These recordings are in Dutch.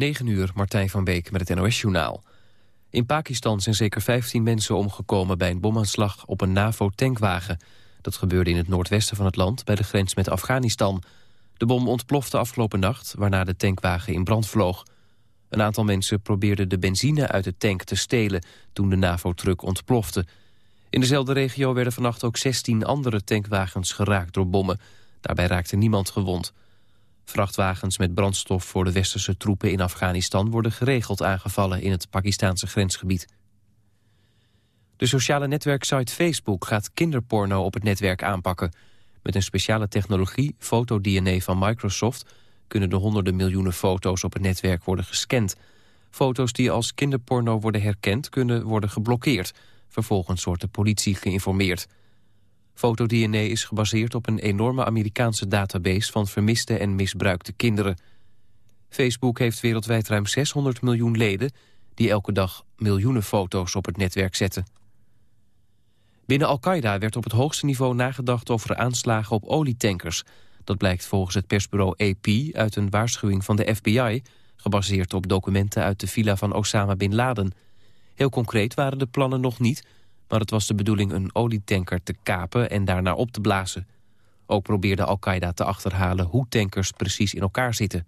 9 uur, Martijn van Beek met het NOS-journaal. In Pakistan zijn zeker 15 mensen omgekomen bij een bomaanslag op een NAVO-tankwagen. Dat gebeurde in het noordwesten van het land, bij de grens met Afghanistan. De bom ontplofte afgelopen nacht, waarna de tankwagen in brand vloog. Een aantal mensen probeerden de benzine uit de tank te stelen... toen de NAVO-truck ontplofte. In dezelfde regio werden vannacht ook 16 andere tankwagens geraakt door bommen. Daarbij raakte niemand gewond. Vrachtwagens met brandstof voor de westerse troepen in Afghanistan... worden geregeld aangevallen in het Pakistanse grensgebied. De sociale netwerksite Facebook gaat kinderporno op het netwerk aanpakken. Met een speciale technologie, fotodNA van Microsoft... kunnen de honderden miljoenen foto's op het netwerk worden gescand. Foto's die als kinderporno worden herkend kunnen worden geblokkeerd. Vervolgens wordt de politie geïnformeerd. FotoDNA is gebaseerd op een enorme Amerikaanse database... van vermiste en misbruikte kinderen. Facebook heeft wereldwijd ruim 600 miljoen leden... die elke dag miljoenen foto's op het netwerk zetten. Binnen Al-Qaeda werd op het hoogste niveau nagedacht over aanslagen op olietankers. Dat blijkt volgens het persbureau AP uit een waarschuwing van de FBI... gebaseerd op documenten uit de villa van Osama Bin Laden. Heel concreet waren de plannen nog niet... maar het was de bedoeling een olietanker te kapen en daarna op te blazen. Ook probeerde Al-Qaeda te achterhalen hoe tankers precies in elkaar zitten.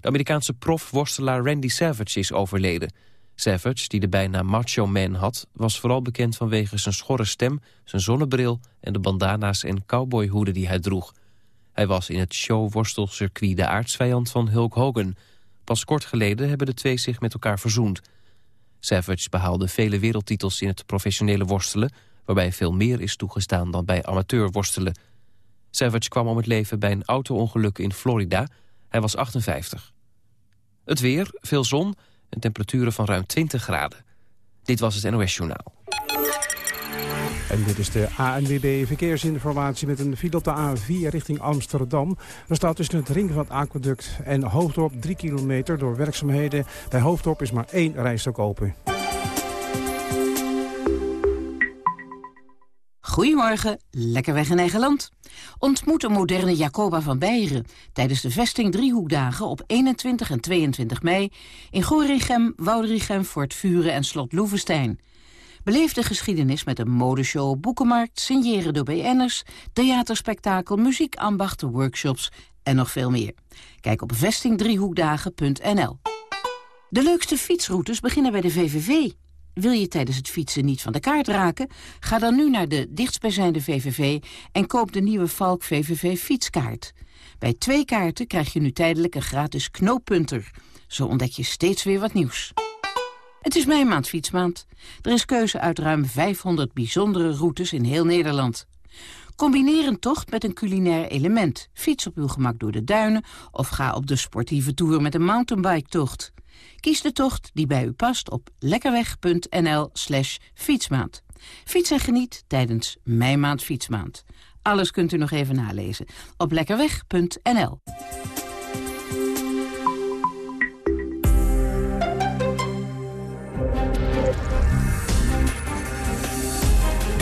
De Amerikaanse profworstelaar Randy Savage is overleden... Savage, die de bijnaam Macho Man had, was vooral bekend vanwege zijn schorre stem, zijn zonnebril en de bandana's en cowboyhoeden die hij droeg. Hij was in het showworstelcircuit de aardsvijand van Hulk Hogan. Pas kort geleden hebben de twee zich met elkaar verzoend. Savage behaalde vele wereldtitels in het professionele worstelen... waarbij veel meer is toegestaan dan bij amateurworstelen. Savage kwam om het leven bij een auto-ongeluk in Florida. Hij was 58. Het weer, veel zon en temperaturen van ruim 20 graden. Dit was het NOS Journaal. En dit is de ANWB Verkeersinformatie met een file op de A4 richting Amsterdam. Er staat tussen het Ringvat Aqueduct en Hoofddorp 3 kilometer door werkzaamheden. Bij Hoofddorp is maar één rijstok open. Goedemorgen, lekker weg in eigen land. Ontmoet de moderne Jacoba van Beieren tijdens de vesting Driehoekdagen op 21 en 22 mei in Gorinchem, Woudrichem, Fort Vuren en Slot Loevestein. Beleef de geschiedenis met een modeshow, boekenmarkt, signeren door BN'ers, theaterspektakel, muziekambachten, workshops en nog veel meer. Kijk op vestingdriehoekdagen.nl. De leukste fietsroutes beginnen bij de VVV. Wil je tijdens het fietsen niet van de kaart raken? Ga dan nu naar de dichtstbijzijnde VVV en koop de nieuwe Valk VVV fietskaart. Bij twee kaarten krijg je nu tijdelijk een gratis knooppunter. Zo ontdek je steeds weer wat nieuws. Het is mijn maand fietsmaand. Er is keuze uit ruim 500 bijzondere routes in heel Nederland. Combineer een tocht met een culinair element. Fiets op uw gemak door de duinen of ga op de sportieve tour met een mountainbike-tocht. Kies de tocht die bij u past op lekkerweg.nl slash fietsmaand. Fiets en geniet tijdens Mijn Maand Fietsmaand. Alles kunt u nog even nalezen op lekkerweg.nl.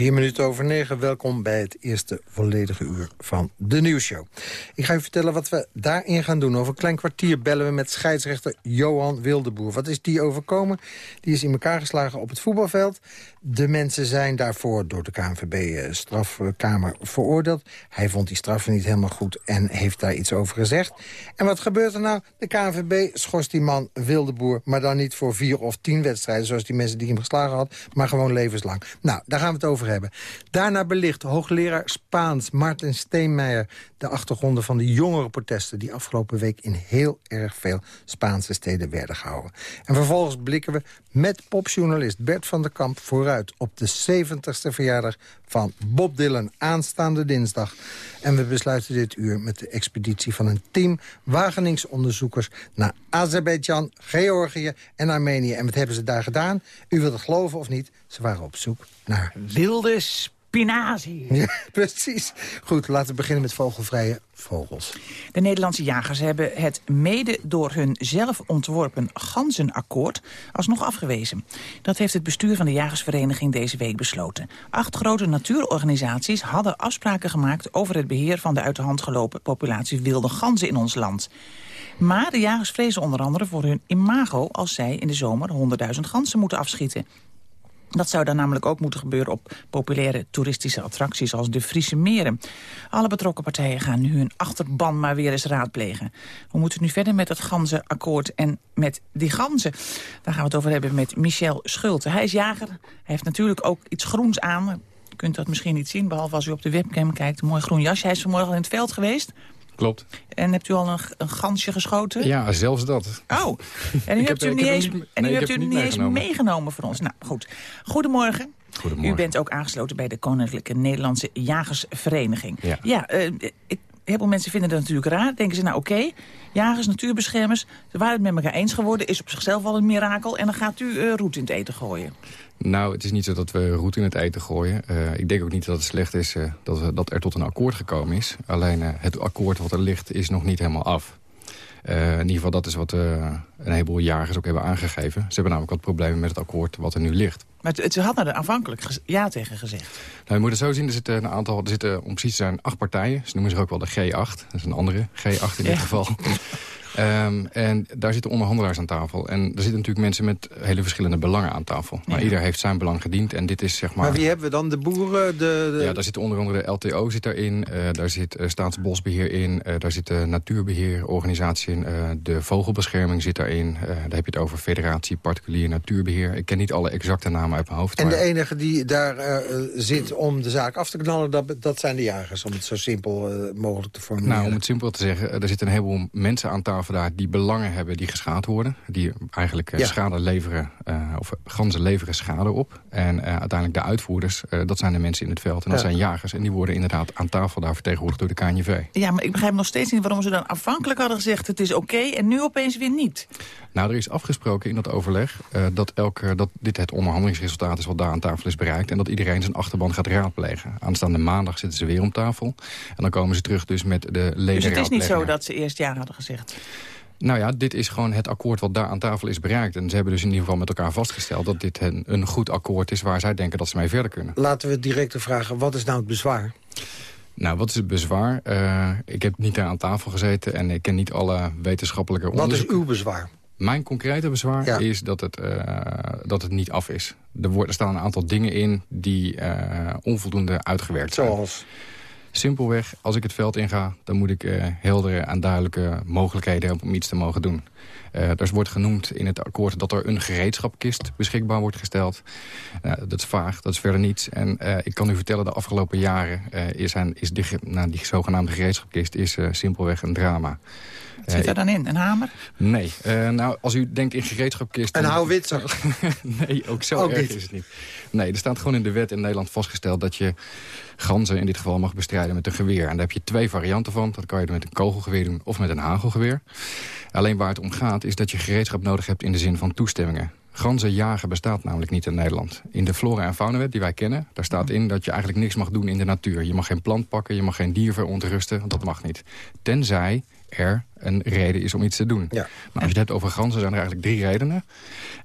Vier minuten over negen, welkom bij het eerste volledige uur van de nieuwsshow. Ik ga u vertellen wat we daarin gaan doen. Over een klein kwartier bellen we met scheidsrechter Johan Wildeboer. Wat is die overkomen? Die is in elkaar geslagen op het voetbalveld. De mensen zijn daarvoor door de KNVB-strafkamer eh, veroordeeld. Hij vond die straffen niet helemaal goed en heeft daar iets over gezegd. En wat gebeurt er nou? De KNVB schorst die man Wildeboer... maar dan niet voor vier of tien wedstrijden... zoals die mensen die hem geslagen had, maar gewoon levenslang. Nou, daar gaan we het over Daarna belicht hoogleraar Spaans Martin Steenmeijer... de achtergronden van de jongere protesten... die afgelopen week in heel erg veel Spaanse steden werden gehouden. En vervolgens blikken we met popjournalist Bert van der Kamp... vooruit op de 70ste verjaardag van Bob Dylan aanstaande dinsdag. En we besluiten dit uur met de expeditie van een team Wageningsonderzoekers... naar Azerbeidzjan, Georgië en Armenië. En wat hebben ze daar gedaan? U wilt het geloven of niet, ze waren op zoek naar... Wilde spinazie. Ja, precies. Goed, laten we beginnen met vogelvrije vogels. De Nederlandse jagers hebben het mede door hun zelf ontworpen ganzenakkoord alsnog afgewezen. Dat heeft het bestuur van de Jagersvereniging deze week besloten. Acht grote natuurorganisaties hadden afspraken gemaakt over het beheer van de uit de hand gelopen populatie wilde ganzen in ons land. Maar de jagers vrezen onder andere voor hun imago als zij in de zomer 100.000 ganzen moeten afschieten. Dat zou dan namelijk ook moeten gebeuren op populaire toeristische attracties als de Friese Meren. Alle betrokken partijen gaan nu hun achterban maar weer eens raadplegen. We moeten nu verder met het ganzenakkoord en met die ganzen. Daar gaan we het over hebben met Michel Schulte. Hij is jager, hij heeft natuurlijk ook iets groens aan. U kunt dat misschien niet zien, behalve als u op de webcam kijkt. Een mooi groen jasje. Hij is vanmorgen in het veld geweest. Klopt. En hebt u al een, een gansje geschoten? Ja, zelfs dat. Oh, en nu Ik hebt heb- u niet eens, niet- en nee, ik hebt u niet niet eens meegenomen. meegenomen voor ons. Nou, goed. Goedemorgen. Goedemorgen. U bent ook aangesloten bij de Koninklijke Nederlandse Jagersvereniging. Ja. eh, ik, heel veel mensen vinden dat natuurlijk raar. Denken ze, nou oké, jagers, natuurbeschermers... ze waren het met elkaar eens geworden, is op zichzelf al een mirakel... en dan gaat u eh roet in het eten gooien. Nou, het is niet zo dat we roet in het eten gooien. Eh, ik denk ook niet dat het slecht is eh, dat, we, dat er tot een akkoord gekomen is. Alleen het akkoord wat er ligt is nog niet helemaal af. Eh, in ieder geval, dat is wat eh, een heleboel jagers ook hebben aangegeven. Ze hebben namelijk wat problemen met het akkoord wat er nu ligt. Maar ze hadden er aanvankelijk ja tegen gezegd. Nou, je moet het zo zien, er zitten een aantal, er zitten om precies te zijn acht partijen. Ze noemen zich ook wel de G8. Dat is een andere G8 in Ja. dit geval. Ehm, en daar zitten onderhandelaars aan tafel. En er zitten natuurlijk mensen met hele verschillende belangen aan tafel. Maar Ja. ieder heeft zijn belang gediend. En dit is zeg maar... Maar wie hebben we dan? De boeren? De, de... Ja, daar zit onder andere de LTO zit daarin. eh daar zit eh, Staatsbosbeheer in. eh, daar zit de Natuurbeheerorganisatie in. de Vogelbescherming zit daarin. daar heb je het over Federatie Particulier Natuurbeheer. Ik ken niet alle exacte namen uit mijn hoofd. En maar- de enige die daar zit om de zaak af te knallen, dat, dat zijn de jagers. Om het zo simpel mogelijk te formuleren. Nou, om het simpel te zeggen, er zitten een heleboel mensen aan tafel daar... die belangen hebben die geschaad worden. Die eigenlijk eh, Ja. schade leveren, eh, of ganzen leveren schade op. En eh, uiteindelijk de uitvoerders, eh, dat zijn de mensen in het veld. En dat Ja. zijn jagers. En die worden inderdaad aan tafel daar vertegenwoordigd door de KNJV. Ja, maar ik begrijp nog steeds niet waarom ze dan aanvankelijk hadden gezegd... het is oké en nu opeens weer niet. Nou, er is afgesproken in dat overleg eh, dat, elke, dat dit het onderhandelingsresultaat is wat daar aan tafel is bereikt. En dat iedereen zijn achterban gaat raadplegen. Aanstaande maandag zitten ze weer om tafel. En dan komen ze terug dus met de leden. Dus het is niet zo dat ze eerst ja hadden gezegd. Nou ja, dit is gewoon het akkoord wat daar aan tafel is bereikt. En ze hebben dus in ieder geval met elkaar vastgesteld... dat dit een, een goed akkoord is waar zij denken dat ze mee verder kunnen. Laten we direct vragen, wat is nou het bezwaar? Nou, wat is het bezwaar? Eh, ik heb niet daar aan tafel gezeten en ik ken niet alle wetenschappelijke Wat is onderzoeken. uw bezwaar? Mijn concrete bezwaar Ja. is dat het, eh, dat het niet af is. Er, wordt, er staan een aantal dingen in die eh, onvoldoende uitgewerkt zijn. Zoals? Simpelweg, als ik het veld inga, dan moet ik eh, heldere en duidelijke mogelijkheden hebben om iets te mogen doen. Eh er wordt genoemd in het akkoord dat er een gereedschapkist beschikbaar wordt gesteld. Eh, dat is vaag, dat is verder niets. En eh, ik kan u vertellen, de afgelopen jaren is, zijn, is die, nou, die zogenaamde gereedschapkist is, simpelweg een drama. Wat zit er dan in? Een hamer? Nee, Eh, nou, als u denkt in gereedschapkist... Een dan- houwitser. nee, ook zo Ook erg niet. is het niet. Nee, er staat gewoon in de wet in Nederland vastgesteld... dat je ganzen in dit geval mag bestrijden met een geweer. En daar heb je twee varianten van. Dat kan je met een kogelgeweer doen of met een hagelgeweer. Alleen waar het om gaat is dat je gereedschap nodig hebt... in de zin van toestemmingen. Ganzen jagen bestaat namelijk niet in Nederland. In de flora- en faunawet die wij kennen... daar staat in dat je eigenlijk niks mag doen in de natuur. Je mag geen plant pakken, je mag geen dier verontrusten. Dat mag niet. Tenzij er een reden is om iets te doen. Ja. Maar als je het hebt over ganzen zijn er eigenlijk drie redenen.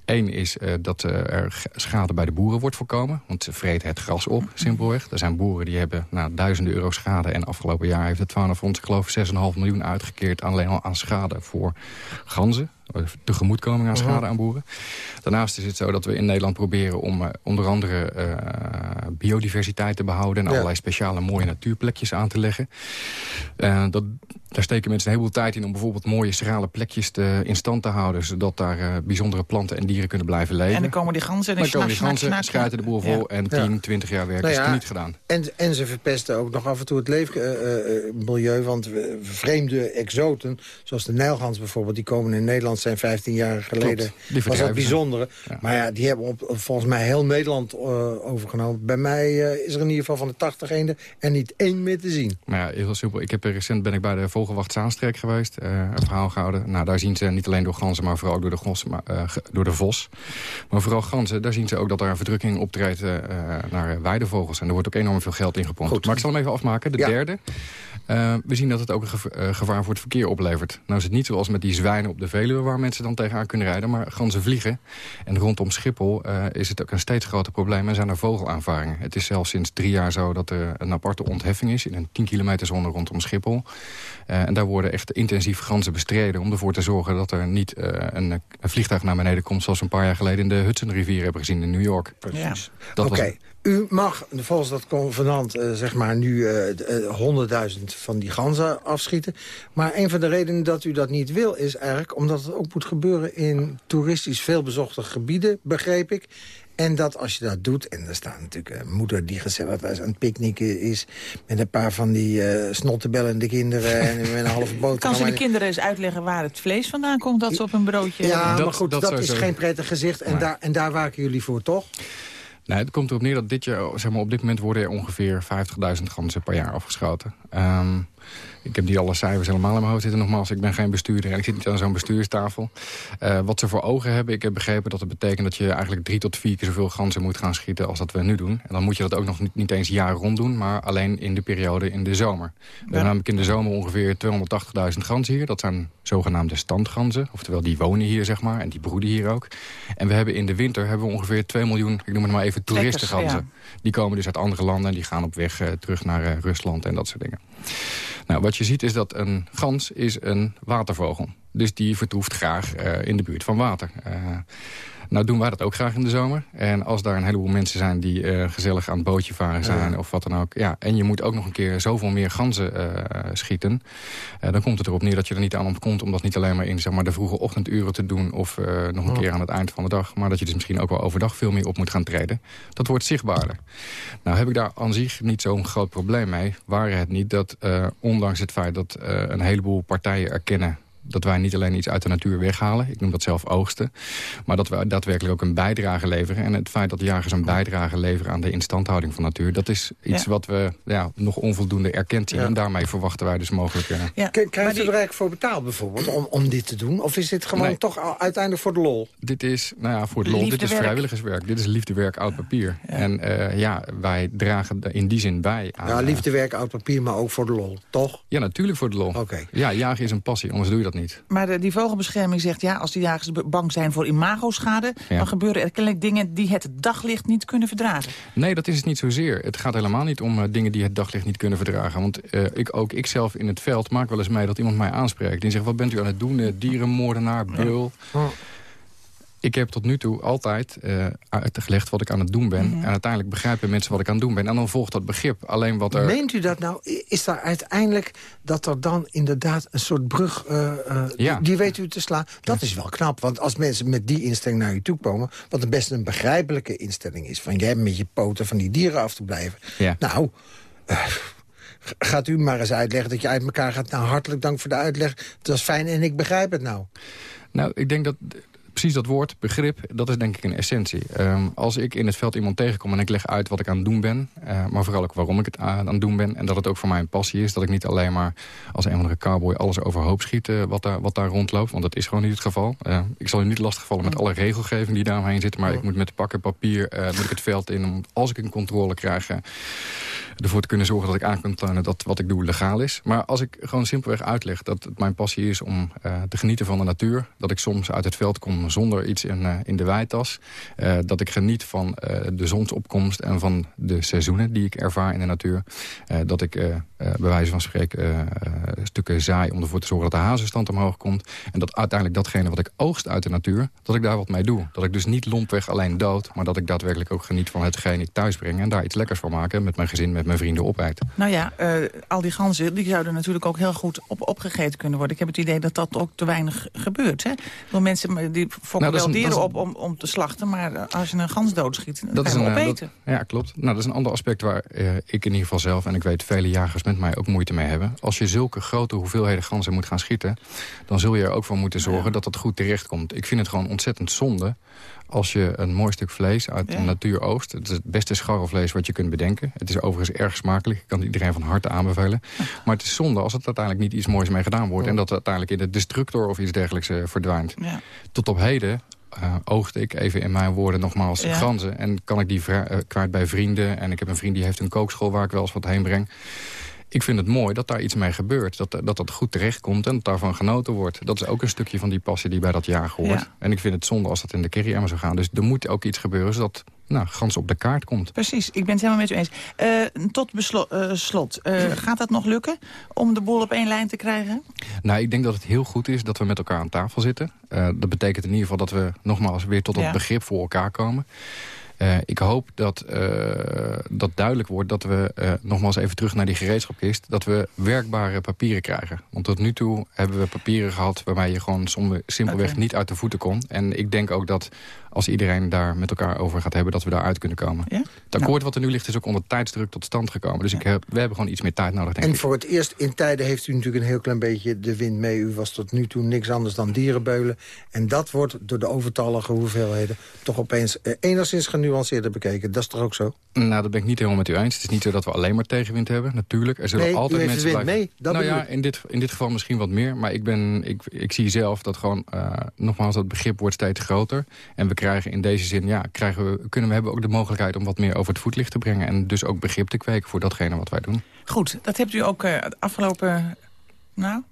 Eén is eh, dat eh, er schade bij de boeren wordt voorkomen. Want ze vreten het gras op, simpelweg. Er zijn boeren die hebben nou, duizenden euro schade. En afgelopen jaar heeft het Faunafond, ik geloof, 6,5 miljoen uitgekeerd... alleen al aan schade voor ganzen. Tegemoetkoming aan schade aan boeren. Daarnaast is het zo dat we in Nederland proberen om eh, onder andere biodiversiteit te behouden... en Ja. allerlei speciale mooie natuurplekjes aan te leggen. Dat, daar steken mensen een heleboel tijd in om bijvoorbeeld mooie schrale plekjes te, in stand te houden... zodat daar eh, bijzondere planten en dieren kunnen blijven leven. En dan komen die ganzen en dan komen die ganzen, snak, de boel vol Ja. en Ja. 10, 20 jaar werk Nou is het niet gedaan. En, en ze verpesten ook nog af en toe het leefmilieu. want we- vreemde exoten, zoals de Nijlgans bijvoorbeeld... die komen in Nederland, zijn 15 jaar geleden. die was dat bijzondere. Ja. Maar ja, die hebben op, volgens mij heel Nederland eh, overgenomen. Bij mij eh, is er in ieder geval van de 80 eenden en niet één meer te zien. Maar ja, heel simpel. Ik heb er recent ben ik bij de Vogelwacht Zaanstreek geweest. een verhaal gehouden. Nou, daar zien ze niet alleen door ganzen, maar vooral ook door de, gos, maar, door de vos. Maar vooral ganzen, daar zien ze ook dat er een verdrukking optreedt naar weidevogels. En er wordt ook enorm veel geld in gepompt. Maar ik zal hem even afmaken. De derde. We zien dat het ook een gevaar voor het verkeer oplevert. Nou is het niet zoals met die zwijnen op de Veluwe... waar mensen dan tegenaan kunnen rijden, maar ganzen vliegen. En rondom Schiphol is het ook een steeds groter probleem... en zijn er vogelaanvaringen. Het is zelfs sinds drie jaar zo dat er een aparte ontheffing is... in een 10 kilometer zone rondom Schiphol. Uh, en daar worden echt intensief ganzen bestreden... om ervoor te zorgen dat er niet uh, een, een, vliegtuig naar beneden komt... zoals we een paar jaar geleden in de Hudsonrivier hebben gezien in New York. Precies. Ja. Oké. U mag volgens dat convenant uh, zeg maar nu honderdduizend uh, van die ganzen afschieten. Maar een van de redenen dat u dat niet wil is eigenlijk... omdat het ook moet gebeuren in toeristisch veelbezochte gebieden, begreep ik. En dat als je dat doet, en er staat natuurlijk een moeder die gezellig aan het picknicken is... met een paar van die uh, snottenbellende kinderen en met een halve boot. Kan ze de kinderen eens uitleggen waar het vlees vandaan komt... dat ze op een broodje... Ja, maar goed, dat, dat is geen prettig gezicht. En, daar, en daar waken jullie voor, toch? Nee, het komt erop neer dat dit jaar, zeg maar, op dit moment worden er ongeveer 50.000 ganzen per jaar afgeschoten. Um, ik heb niet alle cijfers helemaal in mijn hoofd zitten. Nogmaals, ik ben geen bestuurder en ik zit niet aan zo'n bestuurstafel. Uh, wat ze voor ogen hebben, ik heb begrepen dat het betekent... dat je eigenlijk drie tot vier keer zoveel ganzen moet gaan schieten als dat we nu doen. En dan moet je dat ook nog niet, niet eens jaar rond doen... maar alleen in de periode in de zomer. We hebben namelijk in de zomer ongeveer 280.000 ganzen hier. Dat zijn zogenaamde standganzen. Oftewel, die wonen hier, zeg maar. En die broeden hier ook. En we hebben in de winter hebben we ongeveer 2 miljoen, ik noem het maar even, toeristenganzen. Die komen dus uit andere landen en die gaan op weg uh, terug naar uh, Rusland en dat soort dingen. Nou, wat je ziet is dat een gans is een watervogel. Dus die vertoeft graag uh, in de buurt van water. Nou doen wij dat ook graag in de zomer. En als daar een heleboel mensen zijn die uh, gezellig aan het bootje varen zijn... Ja. of wat dan ook. Ja, en je moet ook nog een keer zoveel meer ganzen uh, schieten. Uh, dan komt het erop neer dat je er niet aan ontkomt... om dat niet alleen maar in zeg maar, de vroege ochtenduren te doen... of nog een keer aan het eind van de dag. Maar dat je dus misschien ook wel overdag veel meer op moet gaan treden. Dat wordt zichtbaarder. Nou heb ik daar aan zich niet zo'n groot probleem mee. Waren het niet dat ondanks het feit dat een heleboel partijen erkennen dat wij niet alleen iets uit de natuur weghalen. Ik noem dat zelf oogsten. Maar dat we daadwerkelijk ook een bijdrage leveren. En het feit dat jagers een bijdrage leveren aan de instandhouding van natuur... dat is iets wat we ja, nog onvoldoende erkend zien. En daarmee verwachten wij dus mogelijk... Uh, ja. Krijgt u er eigenlijk voor betaald bijvoorbeeld om, om dit te doen? Of is dit gewoon toch uiteindelijk voor de lol? Dit is, nou ja, voor de lol. Dit is vrijwilligerswerk. Dit is liefdewerk oud papier. En uh, ja, wij dragen in die zin bij aan... Ja, liefdewerk oud papier, maar ook voor de lol, toch? Ja, natuurlijk voor de lol. Oké. Ja, jagen is een passie, anders doe je dat niet. Maar de, die vogelbescherming zegt, ja, als die jagers bang zijn voor imagoschade... dan gebeuren er kennelijk dingen die het daglicht niet kunnen verdragen. Nee, dat is het niet zozeer. Het gaat helemaal niet om uh, dingen die het daglicht niet kunnen verdragen. Want uh, ik, ook ik zelf in het veld maak wel eens mee dat iemand mij aanspreekt. Die zegt, wat bent u aan het doen? Uh, dierenmoordenaar, beul... Ja. Ik heb tot nu toe altijd uh, uitgelegd wat ik aan het doen ben. Mm -hmm. En uiteindelijk begrijpen mensen wat ik aan het doen ben. En dan volgt dat begrip. Alleen wat er... Meent u dat nou? Is daar uiteindelijk dat er dan inderdaad een soort brug... Uh, uh, ja. die, die weet u te slaan? Dat is wel knap. Want als mensen met die instelling naar u toe komen... wat een best een begrijpelijke instelling is... van jij met je poten van die dieren af te blijven. Ja. Nou... Gaat u maar eens uitleggen dat je uit elkaar gaat. Nou, hartelijk dank voor de uitleg. Het was fijn en ik begrijp het nou. Nou, ik denk dat precies dat woord, begrip, dat is denk ik een essentie. Um, als ik in het veld iemand tegenkom en ik leg uit wat ik aan het doen ben... Uh, maar vooral ook waarom ik het aan het doen ben... en dat het ook voor mij een passie is... dat ik niet alleen maar als een of andere cowboy alles overhoop schiet... Uh, wat, daar, wat daar rondloopt, want dat is gewoon niet het geval. Uh, ik zal u niet lastigvallen met alle regelgeving die daaromheen zit... maar ik moet met pakken papier moet ik het veld in... om als ik een controle krijg ervoor te kunnen zorgen dat ik aan kan tonen dat wat ik doe legaal is. Maar als ik gewoon simpelweg uitleg dat het mijn passie is om te genieten van de natuur... dat ik soms uit het veld kom zonder iets in, uh, in de weitas... Uh, dat ik geniet van de zonsopkomst en van de seizoenen die ik ervaar in de natuur... dat ik bij wijze van spreken stukken zaai om ervoor te zorgen dat de hazenstand omhoog komt... en dat uiteindelijk datgene wat ik oogst uit de natuur, dat ik daar wat mee doe. Dat ik dus niet lompweg alleen dood, maar dat ik daadwerkelijk ook geniet van hetgeen ik thuis breng... en daar iets lekkers van maken met mijn gezin, met mijn vrienden opeten. Nou ja, uh, al die ganzen die zouden natuurlijk ook heel goed op, opgegeten kunnen worden. Ik heb het idee dat dat ook te weinig gebeurt. Hè? Veel mensen die fokken nou, wel dieren een, op om, om te slachten... maar als je een gans doodschiet, dan dat is een, opeten. Dat, ja, klopt. Nou, dat is een ander aspect waar uh, ik in ieder geval zelf... en ik weet vele jagers met mij ook moeite mee hebben. Als je zulke grote hoeveelheden ganzen moet gaan schieten... dan zul je er ook voor moeten zorgen dat dat goed terecht komt. Ik vind het gewoon ontzettend zonde als je een mooi stuk vlees uit de natuur oogst... het is het beste scharrelvlees wat je kunt bedenken. Het is overigens erg smakelijk. Ik kan het iedereen van harte aanbevelen. Maar het is zonde als het uiteindelijk niet iets moois mee gedaan wordt... en dat het uiteindelijk in de destructor of iets dergelijks uh, verdwijnt. Ja. Tot op heden uh, oogde ik even in mijn woorden nogmaals ja. ganzen. En kan ik die uh, kwijt bij vrienden. En ik heb een vriend die heeft een kookschool waar ik wel eens wat heen breng ik vind het mooi dat daar iets mee gebeurt. Dat dat, dat goed terechtkomt en dat daarvan genoten wordt. Dat is ook een stukje van die passie die bij dat jagen hoort. En ik vind het zonde als dat in de kerry zou gaan. Dus er moet ook iets gebeuren zodat nou, gans op de kaart komt. Precies, ik ben het helemaal met u eens. Uh, tot uh, slot, uh, gaat dat nog lukken om de boel op één lijn te krijgen? Nou, ik denk dat het heel goed is dat we met elkaar aan tafel zitten. dat betekent in ieder geval dat we nogmaals weer tot het ja. begrip voor elkaar komen. Uh, ik hoop dat, uh, dat duidelijk wordt dat we, uh, nogmaals even terug naar die gereedschapkist... dat we werkbare papieren krijgen. Want tot nu toe hebben we papieren gehad... waarbij je gewoon simpelweg okay. niet uit de voeten kon. En ik denk ook dat als iedereen daar met elkaar over gaat hebben... dat we daaruit kunnen komen. Ja? Het akkoord nou. wat er nu ligt is ook onder tijdsdruk tot stand gekomen. Dus ik heb, we hebben gewoon iets meer tijd nodig, denk en ik. voor het eerst in tijden heeft u natuurlijk een heel klein beetje de wind mee. U was tot nu toe niks anders dan dierenbeulen. En dat wordt door de overtallige hoeveelheden... toch opeens eh, enigszins genuanceerder bekeken. Dat is toch ook zo? Nou, dat ben ik niet helemaal met u eens. Het is niet zo dat we alleen maar tegenwind hebben, natuurlijk. Er zullen nee, altijd u mensen wind blijven... mee. Dat nou ja, in dit, in dit geval misschien wat meer. Maar ik, ben, ik, ik zie zelf dat gewoon, uh, nogmaals, dat begrip wordt steeds groter. En we krijgen in deze zin, ja, krijgen we, kunnen we hebben ook de mogelijkheid om wat meer over het voetlicht te brengen. En dus ook begrip te kweken voor datgene wat wij doen. Goed, dat hebt u ook uh, afgelopen, nou,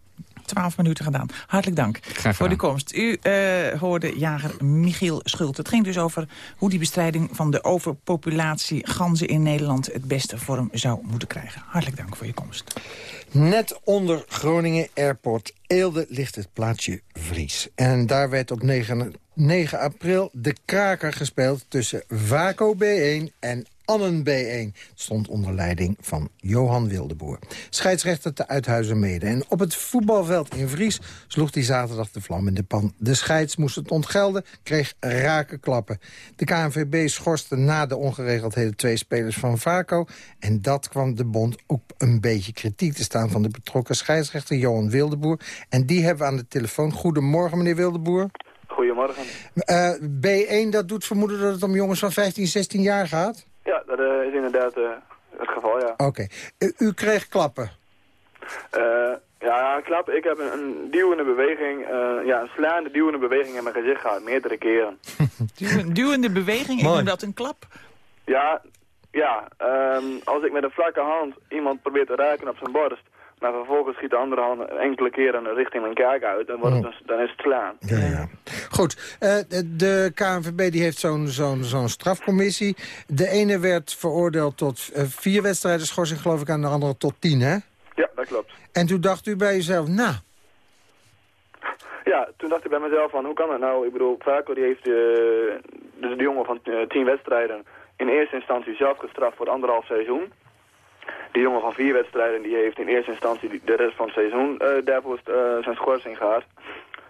12 minuten gedaan. Hartelijk dank voor de komst. U uh, hoorde jager Michiel Schult. Het ging dus over hoe die bestrijding van de overpopulatie ganzen in Nederland het beste vorm zou moeten krijgen. Hartelijk dank voor je komst. Net onder Groningen Airport Eelde ligt het plaatsje Vries. En daar werd op 9, 9 april de kraker gespeeld tussen Vaco B1 en Annen B1 stond onder leiding van Johan Wildeboer. Scheidsrechter te Uithuizen mede. En op het voetbalveld in Vries sloeg hij zaterdag de vlam in de pan. De scheids moest het ontgelden, kreeg rake klappen. De KNVB schorste na de ongeregeldheden twee spelers van Vaco. En dat kwam de bond ook een beetje kritiek te staan... van de betrokken scheidsrechter Johan Wildeboer. En die hebben we aan de telefoon. Goedemorgen, meneer Wildeboer. Goedemorgen. Uh, B1, dat doet vermoeden dat het om jongens van 15, 16 jaar gaat? Ja, dat uh, is inderdaad uh, het geval, ja. Oké. Okay. U, u, kreeg klappen? ja, klappen. Ik heb een, een duwende beweging, ja, een slaande duwende beweging in mijn gezicht gehad, meerdere keren. duwende, duwende beweging, ik noem dat een klap? Ja, ja um, als ik met een vlakke hand iemand probeer te raken op zijn borst, maar vervolgens schiet de andere hand enkele keren richting mijn kaak uit. Dan, wordt het, dus, dan is het slaan. Ja, ja. Goed, uh, de KNVB die heeft zo'n zo'n zo'n strafcommissie. De ene werd veroordeeld tot uh, vier wedstrijden schorsing, geloof ik, en de andere tot tien, hè? Ja, dat klopt. En toen dacht u bij jezelf, nou... Ja, toen dacht ik bij mezelf van, hoe kan dat nou? Ik bedoel, Vaco die heeft uh, de, de jongen van tien wedstrijden in eerste instantie zelf gestraft voor anderhalf seizoen. Die jongen van vier wedstrijden die heeft in eerste instantie de rest van het seizoen uh, daarvoor uh, zijn schorsing gehad.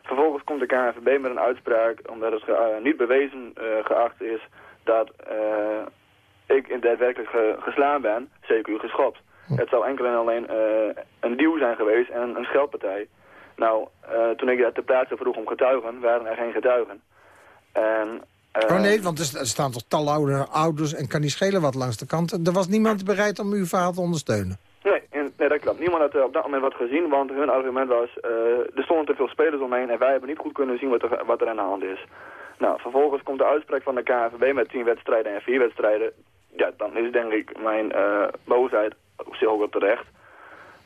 Vervolgens komt de KNVB met een uitspraak omdat het uh, niet bewezen geacht is dat ik in daadwerkelijk ge geslaan ben, zeker u geschopt. Hm. Het zou enkel en alleen een duw zijn geweest en een scheldpartij. Nou, toen ik ter plaatse vroeg om getuigen, waren er geen getuigen. En oh nee, want er staan toch tal oude ouders en kan niet schelen wat langs de kant. Er was niemand bereid om uw verhaal te ondersteunen? Nee, nee dat klopt. Niemand had op dat moment wat gezien, want hun argument was... Uh, er stonden te veel spelers omheen en wij hebben niet goed kunnen zien wat er, wat er aan de hand is. Nou, vervolgens komt de uitspraak van de KNVB met tien wedstrijden en vier wedstrijden. Ja, dan is denk ik mijn uh, boosheid op zich ook wel terecht.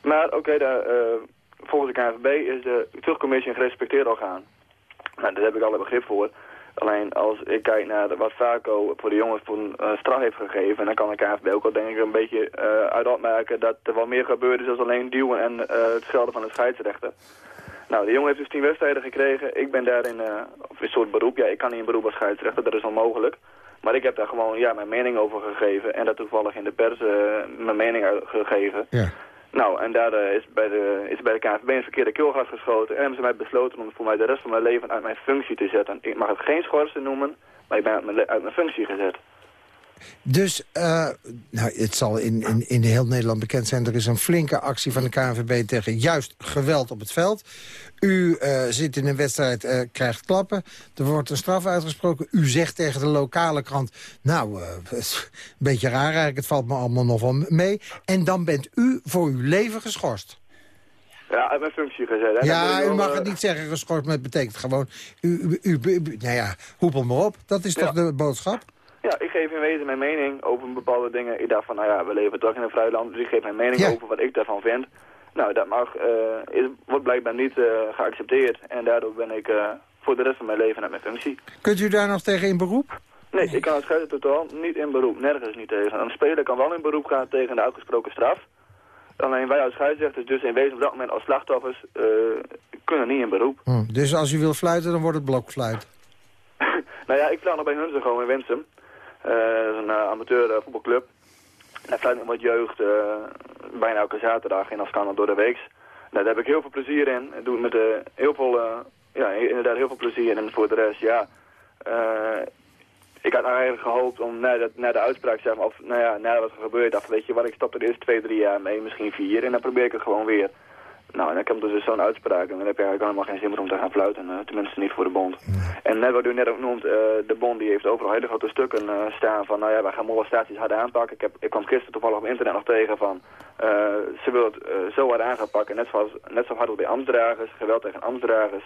Maar oké, okay, uh, volgens de KNVB is de terugcommissie een gerespecteerd orgaan. Nou, daar heb ik alle begrip voor. Alleen als ik kijk naar wat Vaco voor de jongens een uh, straf heeft gegeven... dan kan de KNVB ook wel denk ik een beetje uh, uit opmerken dat er wel meer gebeurd is dan alleen duwen en uh, het schelden van de scheidsrechter. Nou, de jongen heeft dus tien wedstrijden gekregen. Ik ben daarin of een soort beroep. Ja, ik kan niet in beroep als scheidsrechter, dat is onmogelijk. Maar ik heb daar gewoon ja, mijn mening over gegeven en dat toevallig in de pers mijn mening gegeven. Ja. Nou, en daar uh, is, bij de, is bij de KNVB een verkeerde keelgas geschoten. En hebben ze mij besloten om voor mij de rest van mijn leven uit mijn functie te zetten. Ik mag het geen schorsen noemen, maar ik ben uit mijn, uit mijn functie gezet. Dus, uh, nou, het zal in, in, in heel Nederland bekend zijn... er is een flinke actie van de KNVB tegen juist geweld op het veld. U uh, zit in een wedstrijd, uh, krijgt klappen. Er wordt een straf uitgesproken. U zegt tegen de lokale krant... nou, een beetje raar eigenlijk, het valt me allemaal nog wel mee. En dan bent u voor uw leven geschorst. Ja, uit mijn functie gezet. Hè? Ja, u mag het niet zeggen geschorst, maar het betekent gewoon... U, u, u, nou ja, hoepel maar op. Dat is toch de boodschap? Ja, ik geef in wezen mijn mening over bepaalde dingen. Ik dacht van, nou ja, we leven toch in een vrij land, dus ik geef mijn mening over wat ik daarvan vind. Nou, dat mag, uh, is, wordt blijkbaar niet uh, geaccepteerd. En daardoor ben ik uh, voor de rest van mijn leven uit mijn functie. Kunt u daar nog tegen in beroep? Nee, ik kan het scheidsrechter totaal niet in beroep. Nergens niet tegen. Een speler kan wel in beroep gaan tegen de uitgesproken straf. Alleen wij als scheidsrechters, dus in wezen op dat moment als slachtoffers, kunnen niet in beroep. Hm, dus als u wil fluiten, dan wordt het blokfluit? nou ja, ik fluit nog bij Hunzen gewoon in Winsum. Dat is een amateur voetbalclub. En hij fluit nog wat jeugd bijna elke zaterdag en als kan dat door de week. Nou, daar heb ik heel veel plezier in. Ik doe het met heel veel, ja, inderdaad heel veel plezier. En voor de rest, ja, ik had eigenlijk gehoopt om na de, na de uitspraak, zeg maar, of nou ja, na wat er gebeurd, dacht weet je wat, ik stop er eerst twee, drie jaar mee, misschien vier. En dan probeer ik het gewoon weer. Nou, en dan komt dus zo'n uitspraak en dan heb je eigenlijk helemaal geen zin meer om te gaan fluiten. Uh, tenminste niet voor de bond. En net wat u net ook noemt, uh, de bond die heeft overal hele grote stukken uh, staan van, nou ja, wij gaan molestaties hard aanpakken. Ik, heb, ik kwam gisteren toevallig op internet nog tegen van, ze wil het zo hard aan gaan pakken, net, zoals, net zo hard op bij ambtsdragers, geweld tegen ambtsdragers.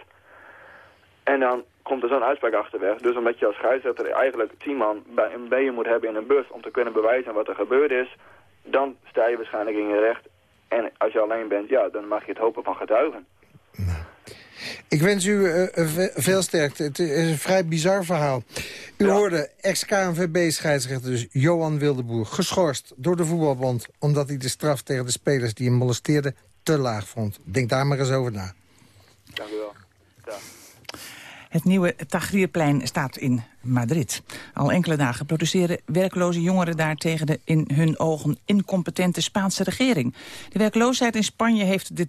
En dan komt er zo'n uitspraak achterweg. Dus omdat je als scheidsrechter eigenlijk tien man bij een B moet hebben in een bus om te kunnen bewijzen wat er gebeurd is, dan sta je waarschijnlijk in je recht en als je alleen bent, ja, dan mag je het hopen van getuigen. Ik wens u uh, veel sterkte. Het is een vrij bizar verhaal. U ja. hoorde ex-KNVB-scheidsrechter, dus Johan Wildeboer... geschorst door de voetbalbond... omdat hij de straf tegen de spelers die hem molesteerden te laag vond. Denk daar maar eens over na. Dank u wel. Het nieuwe Tagrierplein staat in Madrid. Al enkele dagen protesteren werkloze jongeren daar tegen de in hun ogen incompetente Spaanse regering. De werkloosheid in Spanje heeft de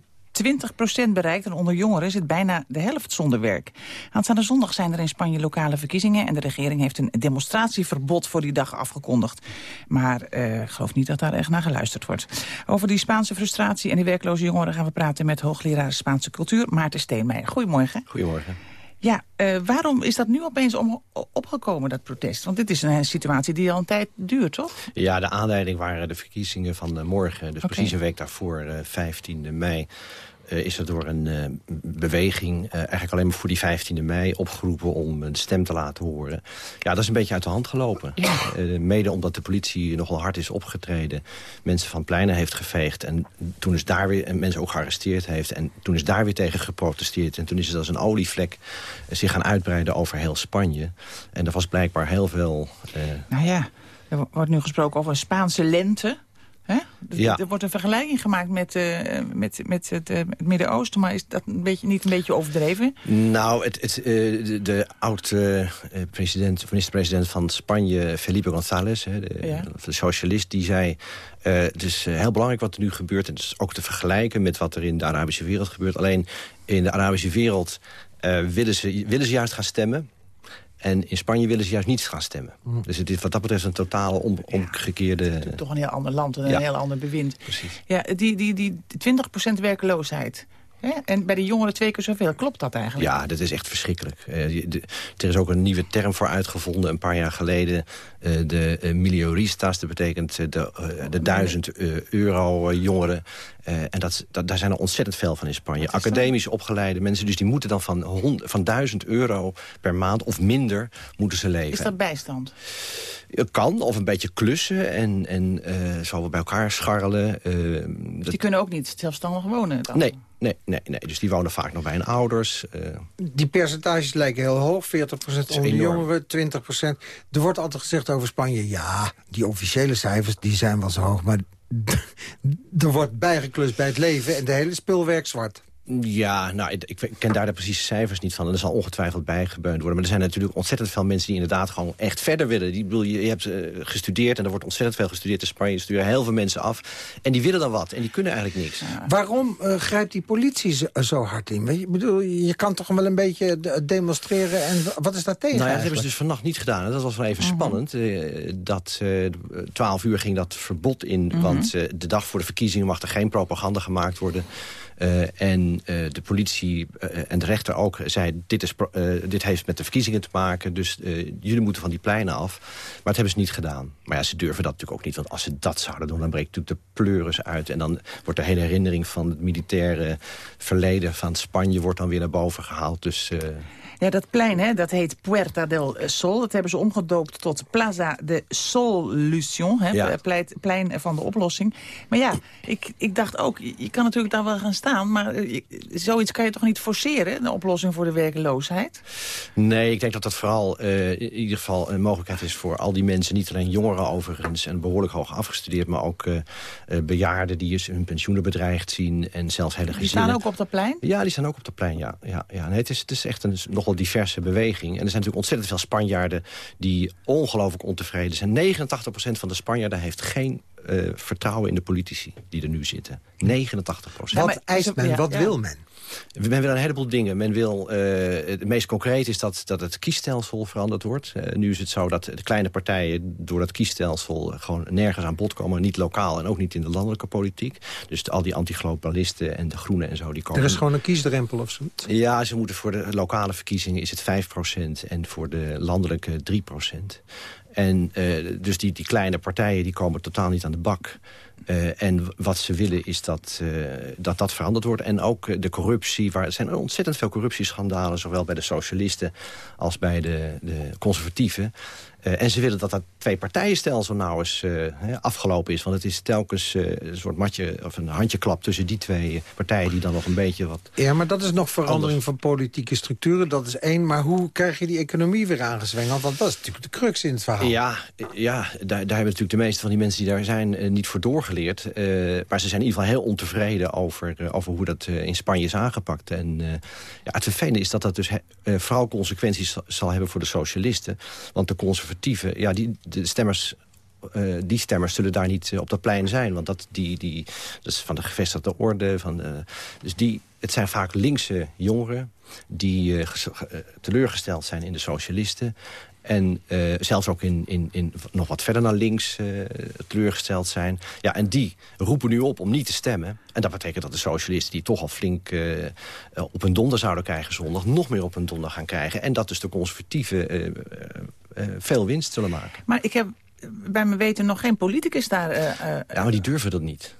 20% bereikt en onder jongeren zit bijna de helft zonder werk. Aanstaande zondag zijn er in Spanje lokale verkiezingen... en de regering heeft een demonstratieverbod voor die dag afgekondigd. Maar ik geloof niet dat daar echt naar geluisterd wordt. Over die Spaanse frustratie en die werkloze jongeren... gaan we praten met hoogleraar Spaanse cultuur Maarten Steenmeijer. Goedemorgen. Goedemorgen. Ja, uh, waarom is dat nu opeens om, opgekomen, dat protest? Want dit is een situatie die al een tijd duurt, toch? Ja, de aanleiding waren de verkiezingen van uh, morgen. Dus okay. precies een week daarvoor, uh, 15 mei. Uh, is er door een uh, beweging, uh, eigenlijk alleen maar voor die 15e mei... opgeroepen om de stem te laten horen. Ja, dat is een beetje uit de hand gelopen. Ja. mede omdat de politie nogal hard is opgetreden. Mensen van pleinen heeft geveegd. En toen is daar weer, en mensen ook gearresteerd heeft. En toen is daar weer tegen geprotesteerd. En toen is het als een olievlek zich gaan uitbreiden over heel Spanje. En er was blijkbaar heel veel... Nou ja, er wordt nu gesproken over een Spaanse lente... Hè? Dus ja. Er wordt een vergelijking gemaakt met, uh, met, met het, uh, het Midden-Oosten... maar is dat een beetje, niet een beetje overdreven? Nou, het, het, uh, de, de oud-president, minister-president van Spanje, Felipe González... de, ja. de socialist, die zei... het is heel belangrijk wat er nu gebeurt. En het is ook te vergelijken met wat er in de Arabische wereld gebeurt. Alleen in de Arabische wereld willen, ze, willen ze juist gaan stemmen... En in Spanje willen ze juist niet gaan stemmen. Mm. Dus het is wat dat betreft een totale om, omgekeerde... Ja, toch een heel ander land en een ja. heel ander bewind. Precies. Ja, die, die, die 20% werkloosheid. Hè? En bij de jongeren twee keer zoveel. Klopt dat eigenlijk? Ja, dat is echt verschrikkelijk. Uh, de, er is ook een nieuwe term voor uitgevonden een paar jaar geleden. Uh, de uh, milioristas, dat betekent de, de duizend euro jongeren. En dat, dat, daar zijn er ontzettend veel van in Spanje. Academisch opgeleide mensen, dus die moeten dan van, hond, van 1000 euro per maand of minder moeten ze leven. Is dat bijstand? Kan, of een beetje klussen en, en uh, zo bij elkaar scharrelen. Uh, die dat... kunnen ook niet zelfstandig wonen dan? Nee, nee, nee, nee. Dus die wonen vaak nog bij hun ouders. Uh... Die percentages lijken heel hoog. 40% onder de jongeren, 20%. Er wordt altijd gezegd over Spanje... ja, die officiële cijfers die zijn wel zo hoog... maar er wordt bijgeklust bij het leven en de hele spul werkt zwart. Ja, nou, ik, ik ken daar de precieze cijfers niet van. En er zal ongetwijfeld bijgebeund worden. Maar er zijn natuurlijk ontzettend veel mensen die inderdaad gewoon echt verder willen. Die, bedoel, je, je hebt uh, gestudeerd en er wordt ontzettend veel gestudeerd in Spanje. sturen heel veel mensen af. En die willen dan wat. En die kunnen eigenlijk niks. Waarom uh, grijpt die politie zo, zo hard in? Weet je, bedoel, je kan toch wel een beetje demonstreren. En wat is daar tegen Nou ja, dat hebben ze dus vannacht niet gedaan. Dat was wel even mhm. spannend. Uh, dat 12 uur ging dat verbod in. Mhm. Want de dag voor de verkiezingen mag er geen propaganda gemaakt worden. Uh, en uh, de politie uh, en de rechter ook zei... Dit, is, dit heeft met de verkiezingen te maken, dus jullie moeten van die pleinen af. Maar dat hebben ze niet gedaan. Maar ja, ze durven dat natuurlijk ook niet. Want als ze dat zouden doen, dan breekt natuurlijk de pleuris uit. En dan wordt de hele herinnering van het militaire verleden van Spanje... wordt dan weer naar boven gehaald. Dus ja, dat plein, hè, dat heet Puerta del Sol. Dat hebben ze omgedoopt tot Plaza de Solution. Hè, ja. pleit, plein van de oplossing. Maar ja, ik, ik dacht ook, je kan natuurlijk daar wel gaan staan... maar eh, zoiets kan je toch niet forceren, de oplossing voor de werkeloosheid? Nee, ik denk dat dat vooral uh, in ieder geval een mogelijkheid is... voor al die mensen, niet alleen jongeren overigens... en behoorlijk hoog afgestudeerd, maar ook uh, bejaarden... die dus hun pensioenen bedreigd zien en zelfs hele gezinnen. Die staan ook op dat plein? Ja, die staan ook op dat plein, ja. ja, ja. Nee, het, is, het is echt een nogal diverse beweging. En er zijn natuurlijk ontzettend veel Spanjaarden die ongelooflijk ontevreden zijn. 89% van de Spanjaarden heeft geen uh, vertrouwen in de politici die er nu zitten. 89% Wat eist men, wat wil men? Men wil een heleboel dingen. Men wil, uh, het meest concreet is dat, dat het kiesstelsel veranderd wordt. Uh, nu is het zo dat de kleine partijen door dat kiesstelsel gewoon nergens aan bod komen. Niet lokaal en ook niet in de landelijke politiek. Dus al die antiglobalisten en de groenen en zo. Die komen... Er is gewoon een kiesdrempel of zo? Ja, ze moeten voor de lokale verkiezingen is het 5% en voor de landelijke 3%. En uh, dus die, die kleine partijen die komen totaal niet aan de bak. Uh, en wat ze willen is dat, uh, dat dat veranderd wordt. En ook de corruptie. Waar, er zijn ontzettend veel corruptieschandalen... zowel bij de socialisten als bij de, de conservatieven. Uh, en ze willen dat dat twee-partijenstelsel nou eens uh, afgelopen is. Want het is telkens uh, een soort matje of een handjeklap tussen die twee partijen... die dan nog een beetje wat... Ja, maar dat is nog verandering anders. van politieke structuren. Dat is één. Maar hoe krijg je die economie weer aangezwengeld? Want dat is natuurlijk de crux in het verhaal. Ja, ja daar, daar hebben natuurlijk de meeste van die mensen die daar zijn... niet voor doorgeleerd. maar ze zijn in ieder geval heel ontevreden over, over hoe dat in Spanje is aangepakt. En ja, het vervelende is dat dat dus vooral consequenties zal hebben voor de socialisten. Want de conservatieven ja, die, de stemmers uh, die stemmers zullen daar niet uh, op dat plein zijn. Want dat, die, die, dat is van de gevestigde orde. Van de, dus die, het zijn vaak linkse jongeren die uh, teleurgesteld zijn in de socialisten. En zelfs ook in, in, in nog wat verder naar links teleurgesteld zijn. Ja, en die roepen nu op om niet te stemmen. En dat betekent dat de socialisten die toch al flink op hun donder zouden krijgen zondag... nog meer op hun donder gaan krijgen. En dat dus de conservatieven veel winst zullen maken. Maar ik heb bij mijn weten nog geen politicus daar... ja, maar die durven dat niet.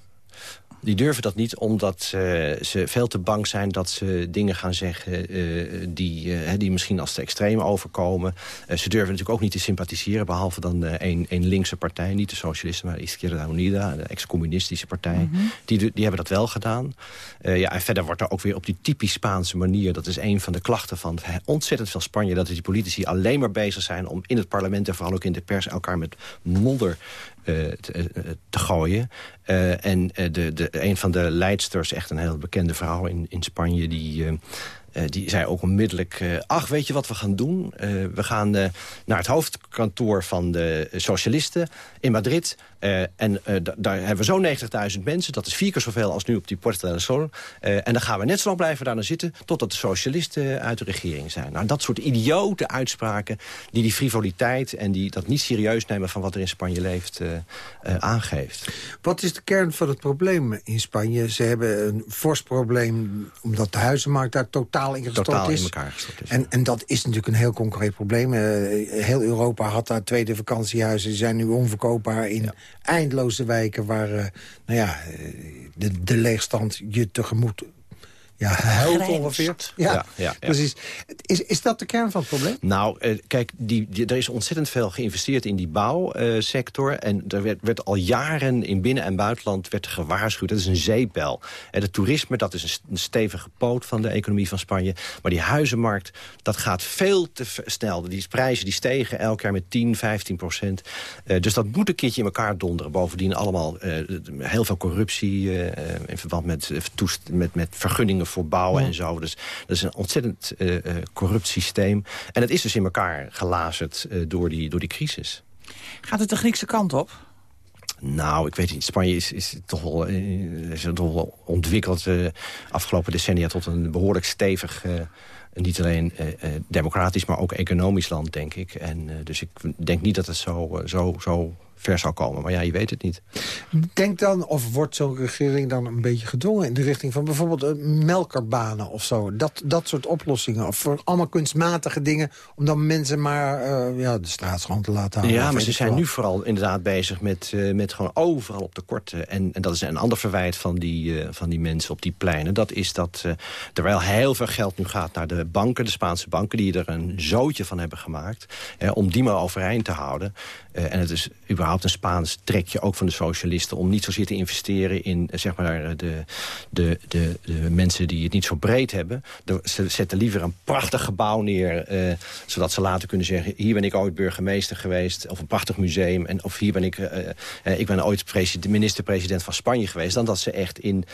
Die durven dat niet omdat uh, ze veel te bang zijn dat ze dingen gaan zeggen... Uh, die, uh, die misschien als te extreem overkomen. ze durven natuurlijk ook niet te sympathiseren... behalve dan één linkse partij, niet de socialisten... maar Izquierda Unida, de ex-communistische partij. Mm -hmm. die, die hebben dat wel gedaan. ja, en verder wordt er ook weer op die typisch Spaanse manier... dat is een van de klachten van ontzettend veel Spanje... dat die politici alleen maar bezig zijn om in het parlement... en vooral ook in de pers elkaar met modder te, uh, te, gooien. En de, de, een van de leidsters, echt een heel bekende vrouw in, in Spanje... die die zei ook onmiddellijk... Ach, weet je wat we gaan doen? We gaan naar het hoofdkantoor van de socialisten in Madrid. En daar hebben we zo'n 90.000 mensen. Dat is vier keer zoveel als nu op die Puerta del Sol. en dan gaan we net zo lang blijven daar zitten... totdat de socialisten uit de regering zijn. Nou, dat soort idiote uitspraken... die die frivoliteit en die dat niet serieus nemen... van wat er in Spanje leeft, aangeeft. Wat is de kern van het probleem in Spanje? Ze hebben een fors probleem... omdat de huizenmarkt daar totaal totaal ingestort totaal is. In elkaar gestort is. En, en dat is natuurlijk een heel concreet probleem. Heel Europa had daar tweede vakantiehuizen. Die zijn nu onverkoopbaar in ja. Eindeloze wijken... waar uh, nou ja, de, de leegstand je tegemoet ja, helft ongeveer. Ja, ja, ja, precies. Is, is dat de kern van het probleem? Nou, eh, kijk, die, die, er is ontzettend veel geïnvesteerd in die bouwsector. Uh, en er werd, werd, al jaren in binnen- en buitenland werd gewaarschuwd. Dat is een zeepbel. En het toerisme, dat is een, een, stevige poot van de economie van Spanje. Maar die huizenmarkt, dat gaat veel te snel. Die prijzen die stegen elk jaar met 10, 15 procent. Dus dat moet een keertje in elkaar donderen. Bovendien allemaal heel veel corruptie in verband met, met, met vergunningen voor bouwen en zo. Dus dat is een ontzettend corrupt systeem. En het is dus in elkaar gelazerd door, die, door die crisis. Gaat het de Griekse kant op? Nou, ik weet niet. Spanje is, is toch wel, is toch wel ontwikkeld uh, afgelopen decennia tot een behoorlijk stevig... Uh, niet alleen uh, democratisch, maar ook economisch land, denk ik. En dus ik denk niet dat het zo, zo, zo ver zou komen. Maar ja, je weet het niet. Denk dan, of wordt zo'n regering dan een beetje gedwongen... in de richting van bijvoorbeeld uh, melkerbanen of zo? Dat, dat soort oplossingen. Of voor allemaal kunstmatige dingen... om dan mensen maar uh, ja, de straat schoon te laten houden. Ja, maar ze zijn nu vooral inderdaad bezig met, uh, met gewoon overal op de korte. En, en dat is een ander verwijt van die, van die mensen op die pleinen. Dat is dat terwijl heel veel geld nu gaat naar de banken... de Spaanse banken, die er een zootje van hebben gemaakt... om die maar overeind te houden. en het is überhaupt een Spaans trekje, ook van de socialisten... om niet zozeer te investeren in eh, zeg maar, de, de, de, de mensen die het niet zo breed hebben. Ze zetten liever een prachtig gebouw neer... Eh, zodat ze later kunnen zeggen... hier ben ik ooit burgemeester geweest, of een prachtig museum... En, of hier ben ik, uh, ik ben ooit minister-president van Spanje geweest... dan dat ze echt in,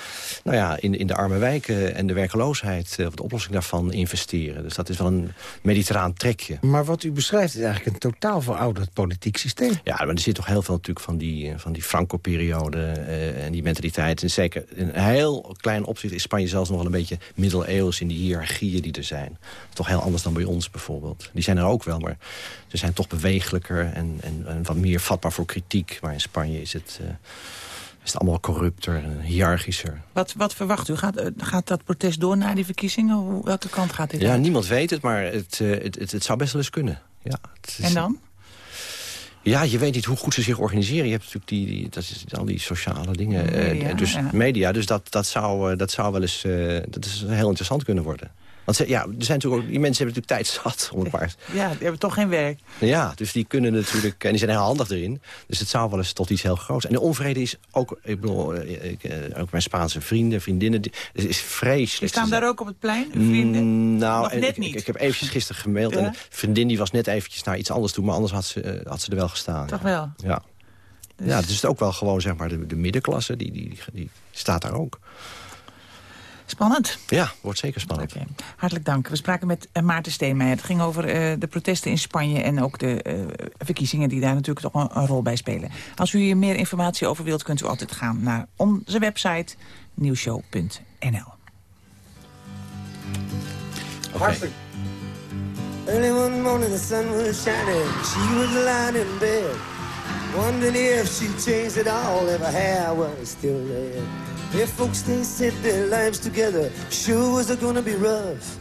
nou ja, in, in de arme wijken en de werkeloosheid... of de oplossing daarvan investeren. Dus dat is wel een mediterraan trekje. Maar wat u beschrijft is eigenlijk een totaal verouderd politiek systeem. Ja, maar er zit toch heel veel natuurlijk van die, eh, van die Franco-periode uh, en die mentaliteit. En zeker in een heel klein opzicht is Spanje zelfs nog wel een beetje middeleeuws in die hiërarchieën die er zijn. Toch heel anders dan bij ons bijvoorbeeld. Die zijn er ook wel, maar ze zijn toch bewegelijker en, en, en wat meer vatbaar voor kritiek. Maar in Spanje is het... Uh, is het allemaal corrupter en hiërarchischer. Wat, wat verwacht u? Gaat, gaat dat protest door na die verkiezingen? Welke kant gaat dit Ja, niemand weet het, maar het, het, het, het, zou best wel eens kunnen. Ja, is, en dan? Ja, je weet niet hoe goed ze zich organiseren. Je hebt natuurlijk die, die dat is al die sociale dingen. Media, dus media, dus dat, dat, zou, dat zou wel eens uh, dat is heel interessant kunnen worden. Want ja, er zijn natuurlijk ook, die mensen hebben natuurlijk tijd zat. Om. Ja, die hebben toch geen werk. Ja, dus die kunnen natuurlijk, en die zijn heel handig erin. Dus het zou wel eens tot iets heel groots. En de onvrede is ook, ik bedoel, eh, ik, eh, ook mijn Spaanse vrienden, vriendinnen, het is vreselijk. Die staan daar ook op het plein, vrienden? Mm, nou, net niet. Ik, heb eventjes gisteren gemaild en een vriendin die was net eventjes naar iets anders toe, maar anders had ze, eh, had ze er wel gestaan. Toch wel? Ja. Dus... Ja, dus het is ook wel gewoon zeg maar de, de middenklasse, die, die, die staat daar ook. Spannend. Ja, wordt zeker spannend. Hartelijk dank. We spraken met uh, Maarten Steenmeijer. Het ging over uh, de protesten in Spanje en ook de uh, verkiezingen... die daar natuurlijk toch een, een, rol bij spelen. Als u hier meer informatie over wilt, kunt u altijd gaan naar onze website nieuwshow.nl. Hartelijk. Early one morning the sun was shining. She was lying in bed. Wondering if she changed it all, if her hair was still red. If folks they set their lives together, sure was it gonna be rough.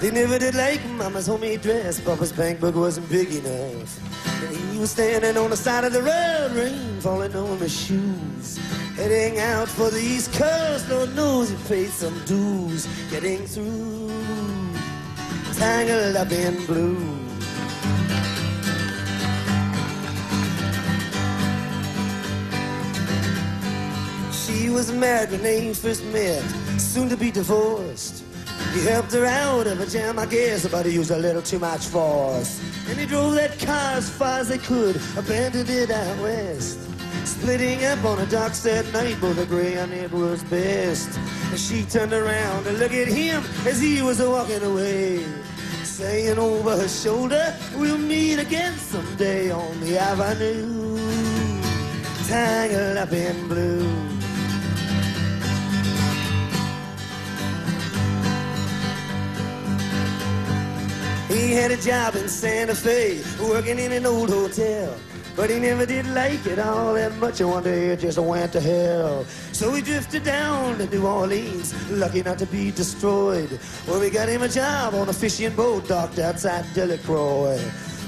They never did like Mama's homemade dress. Papa's bank book wasn't big enough. And he was standing on the side of the road, rain falling on his shoes. Heading out for the East Coast, Lord knows he paid some dues. Getting through, tangled up in blue. She was married when they first met, soon to be divorced. He helped her out of a jam, I guess, but he used a little too much force. And he drove that car as far as they could, abandoned it out west. Splitting up on the docks that night, both agree on it was best. And she turned around to look at him as he was walking away. Saying over her shoulder, we'll meet again someday on the avenue. Tangled up in blue. He had a job in Santa Fe, working in an old hotel. But he never did like it all that much, and one day it just went to hell. So he drifted down to New Orleans, lucky not to be destroyed. Well, we got him a job on a fishing boat docked outside Delacroix.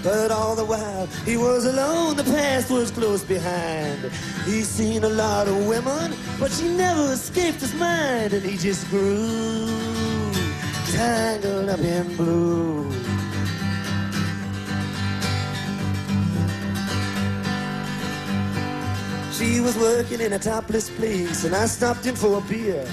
But all the while he was alone, the past was close behind. He's seen a lot of women, but she never escaped his mind, and he just grew tangled up in blue. She was working in a topless place, and I stopped in for a beer.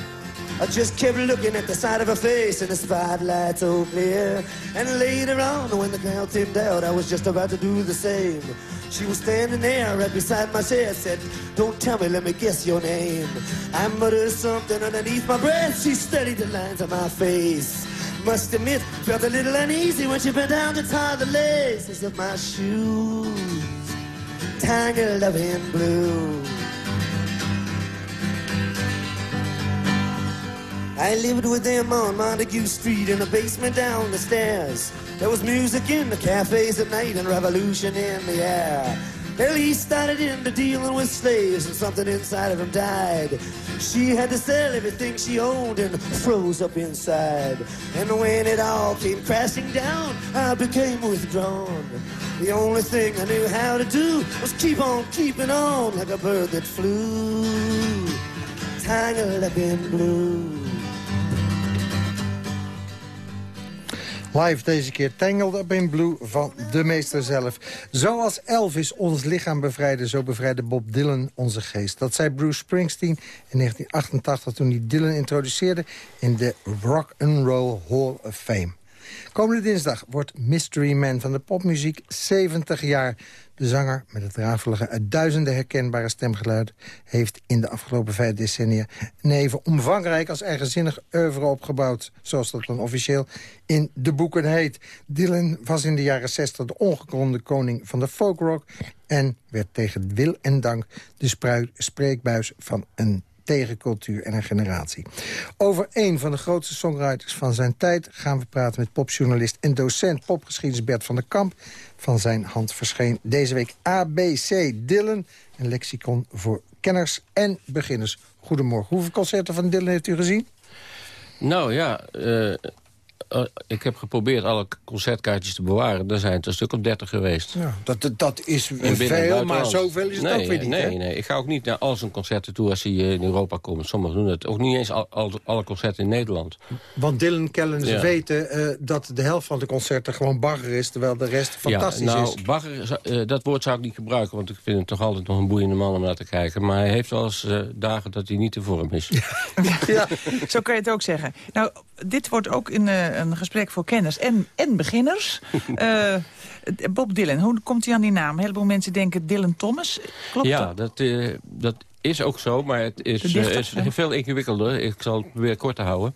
I just kept looking at the side of her face in the spotlight so clear. And later on, when the crowd thinned out, I was just about to do the same. She was standing there right beside my chair, said, Don't tell me, let me guess your name. I muttered something underneath my breath. She studied the lines of my face. Must admit, felt a little uneasy when she bent down to tie the laces of my shoes, tangled up in blue. I lived with them on Montague Street in the basement down the stairs. There was music in the cafes at night and revolution in the air. Well, he started into dealing with slaves and something inside of him died. She had to sell everything she owned and froze up inside. And when it all came crashing down, I became withdrawn. The only thing I knew how to do was keep on keeping on like a bird that flew, tangled up in blue. Live deze keer Tangled Up in Blue van de meester zelf. Zoals Elvis ons lichaam bevrijdde, zo bevrijdde Bob Dylan onze geest. Dat zei Bruce Springsteen in 1988 toen hij Dylan introduceerde... in de Rock and Roll Hall of Fame. Komende dinsdag wordt Mystery Man van de popmuziek 70 jaar. De zanger met het rafelige, uit duizenden herkenbare stemgeluid... heeft in de afgelopen vijf decennia een even omvangrijk als eigenzinnig oeuvre opgebouwd. Zoals dat dan officieel in de boeken heet. Dylan was in de jaren 60 de ongekronde koning van de folkrock... en werd tegen wil en dank de spreekbuis van een tegencultuur en een generatie. Over een van de grootste songwriters van zijn tijd gaan we praten met popjournalist en docent popgeschiedenis Bert van der Kamp. Van zijn hand verscheen deze week ABC Dylan, een lexicon voor kenners en beginners. Goedemorgen. Hoeveel concerten van Dylan heeft u gezien? Nou ja, uh, uh, ik heb geprobeerd alle concertkaartjes te bewaren. Er zijn het een stuk op 30 geweest. Ja, dat, dat is veel, maar zoveel is het nee, ook weer niet. Nee, nee, ik ga ook niet naar al zijn concerten toe als hij in Europa komt. Sommigen doen het. Ook niet eens al, al, alle concerten in Nederland. Want Dylan Kellens ja. weten uh, dat de helft van de concerten gewoon bagger is... terwijl de rest fantastisch ja, nou, is. bagger, uh, dat woord zou ik niet gebruiken... want ik vind het toch altijd nog een boeiende man om naar te kijken. Maar hij heeft wel eens uh, dagen dat hij niet te vorm is. ja. Zo kan je het ook zeggen. Nou, dit wordt ook in een gesprek voor kenners en, en beginners. Bob Dylan, hoe komt hij aan die naam? Een heleboel mensen denken Dylan Thomas. Klopt ja, dat, uh, dat is ook zo, maar het is, uh, is veel ingewikkelder. Ik zal het proberen kort te houden.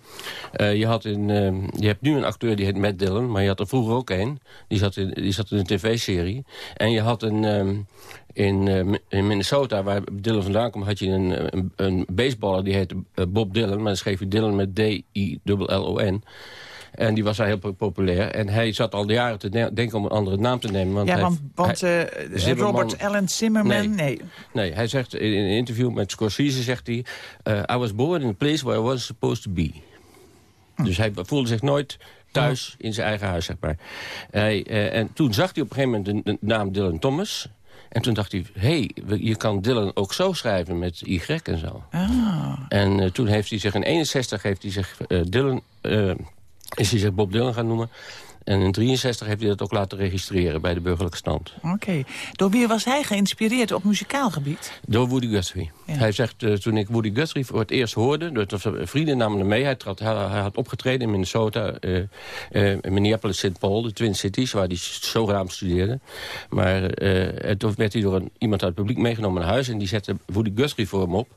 Uh, je, had in, uh, je hebt nu een acteur die heet Matt Dillon, maar je had er vroeger ook een. Die zat in, die zat in een tv-serie. En je had een... Um, in, uh, in, Minnesota, waar Dylan vandaan komt, had je een, een, een baseballer die heette Bob Dylan. Maar dan schreef je Dylan met D-I-L-L-O-N. En die was daar heel populair. En hij zat al jaren te denken om een andere naam te nemen. Want ja, hij, want, want hij, uh, Robert Allen Zimmerman, nee. nee. Nee, hij zegt in een interview met Scorsese, zegt hij... Uh, I was born in a place where I wasn't supposed to be. Hm. Dus hij voelde zich nooit thuis in zijn eigen huis, zeg maar. Hij, uh, en toen zag hij op een gegeven moment de, de naam Dylan Thomas... En toen dacht hij, hé, hey, je kan Dylan ook zo schrijven met Y en zo. Ah. En uh, toen heeft hij zich in 61 heeft hij zich uh, Dylan... Is hij zich Bob Dylan gaan noemen. En in 63 heeft hij dat ook laten registreren bij de burgerlijke stand. Oké. Okay. Door wie was hij geïnspireerd op muzikaal gebied? Door Woody Guthrie. Ja. Hij zegt, uh, toen ik Woody Guthrie voor het eerst hoorde... Dat vrienden namen hem mee. Hij, trad, hij, hij, had opgetreden in Minnesota, uh, uh, Minneapolis, St. Paul... de Twin Cities, waar hij zogenaamd studeerde. Maar toen werd hij door een, iemand uit het publiek meegenomen naar huis... en die zette Woody Guthrie voor hem op.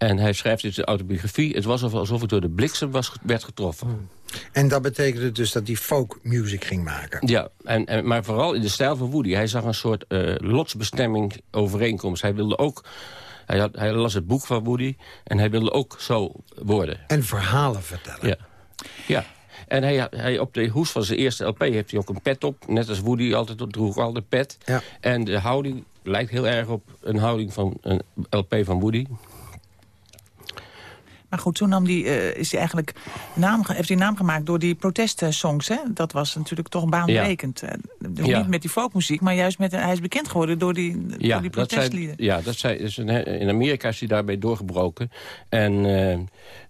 En hij schrijft in zijn autobiografie... het was alsof ik door de bliksem was, werd getroffen. Hmm. En dat betekende dus dat hij folk music ging maken? Ja, en, en, maar vooral in de stijl van Woody. Hij zag een soort uh, lotsbestemming overeenkomst. Hij wilde ook... Hij, had, hij las het boek van Woody en hij wilde ook zo worden. En verhalen vertellen. Ja, ja. En hij, hij, op de hoes van zijn eerste LP heeft hij ook een pet op. Net als Woody altijd droeg altijd pet. Ja. En de houding lijkt heel erg op een houding van een LP van Woody. Maar goed, toen nam die, uh, is hij eigenlijk naam, heeft hij naam gemaakt door die protestsongs. Hè? Dat was natuurlijk toch baanbrekend. Ja. Dus ja. niet met die folkmuziek, maar juist met... Hij is bekend geworden door die, ja, door die protestlieden. Dat ja, dat zei, dus in Amerika is hij daarbij doorgebroken. En... Uh,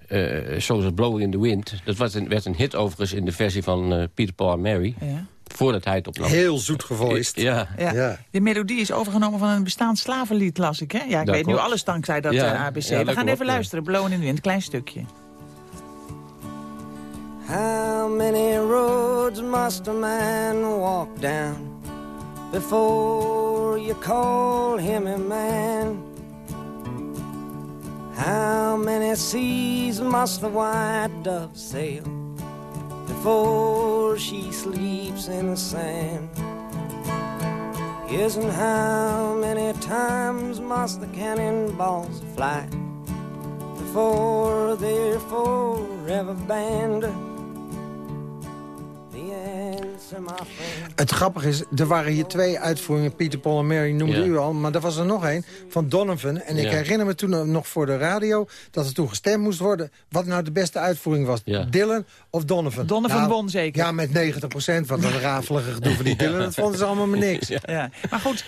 uh, Blowing in the Wind. Dat was een, werd een hit overigens in de versie van uh, Peter Paul and Mary. Ja. Voordat hij het opnam. Heel zoet gevoiced. Ja. Ja. ja. De melodie is overgenomen van een bestaand slavenlied, las ik. Hè? Ja, ik dat weet klopt. nu alles dankzij dat ja. uh, ABC. Ja, We gaan even luisteren. Blowing in the Wind, klein stukje. many roads must a man walk down before you call him a man? How many seas must the white dove sail before she sleeps in the sand? Yes, and how many times must the cannonballs fly before they're forever banned? Het grappige is, er waren hier twee uitvoeringen. Peter, Paul en Mary noemde u al. Maar er was er nog één van Donovan. En ik herinner me toen nog voor de radio... dat er toen gestemd moest worden... wat nou de beste uitvoering was. Dylan of Donovan. Donovan nou, won zeker. Ja, met 90 procent. van dat rafelige gedoe van die Dylan. Dat vonden ze allemaal maar niks. Ja. Maar goed,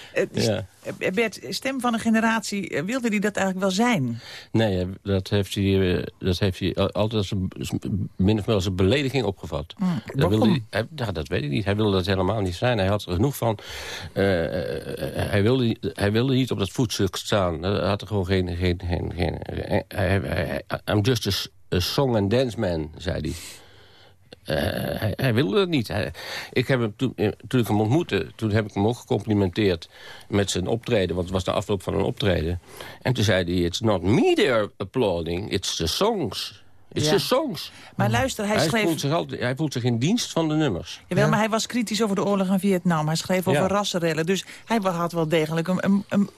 Bert, stem van een generatie... Eh, wilde hij dat eigenlijk wel zijn? Nee, dat heeft hij, eh, dat heeft hij altijd als een, min of meer als een belediging opgevat. Hmm. Dat, wilde hij, dat weet ik niet. Hij wilde dat helemaal niet zijn. Hij had er genoeg van. Uh, hij, wilde, hij wilde niet op dat voetstuk staan. Hij had er gewoon geen... geen, geen, geen hij, hij, I'm just a, song and dance man, zei hij. Uh, hij, wilde het niet. Ik heb hem toen, toen ik hem ontmoette, toen heb ik hem ook gecomplimenteerd met zijn optreden. Want het was de afloop van een optreden. En toen zei hij, it's not me they're applauding, it's the songs. Het is songs. Maar luister, hij, schreef... Voelt zich altijd, hij voelt zich in dienst van de nummers. Jawel, maar hij was kritisch over de oorlog in Vietnam. Hij schreef over rassenrellen. Dus hij had wel degelijk een, een,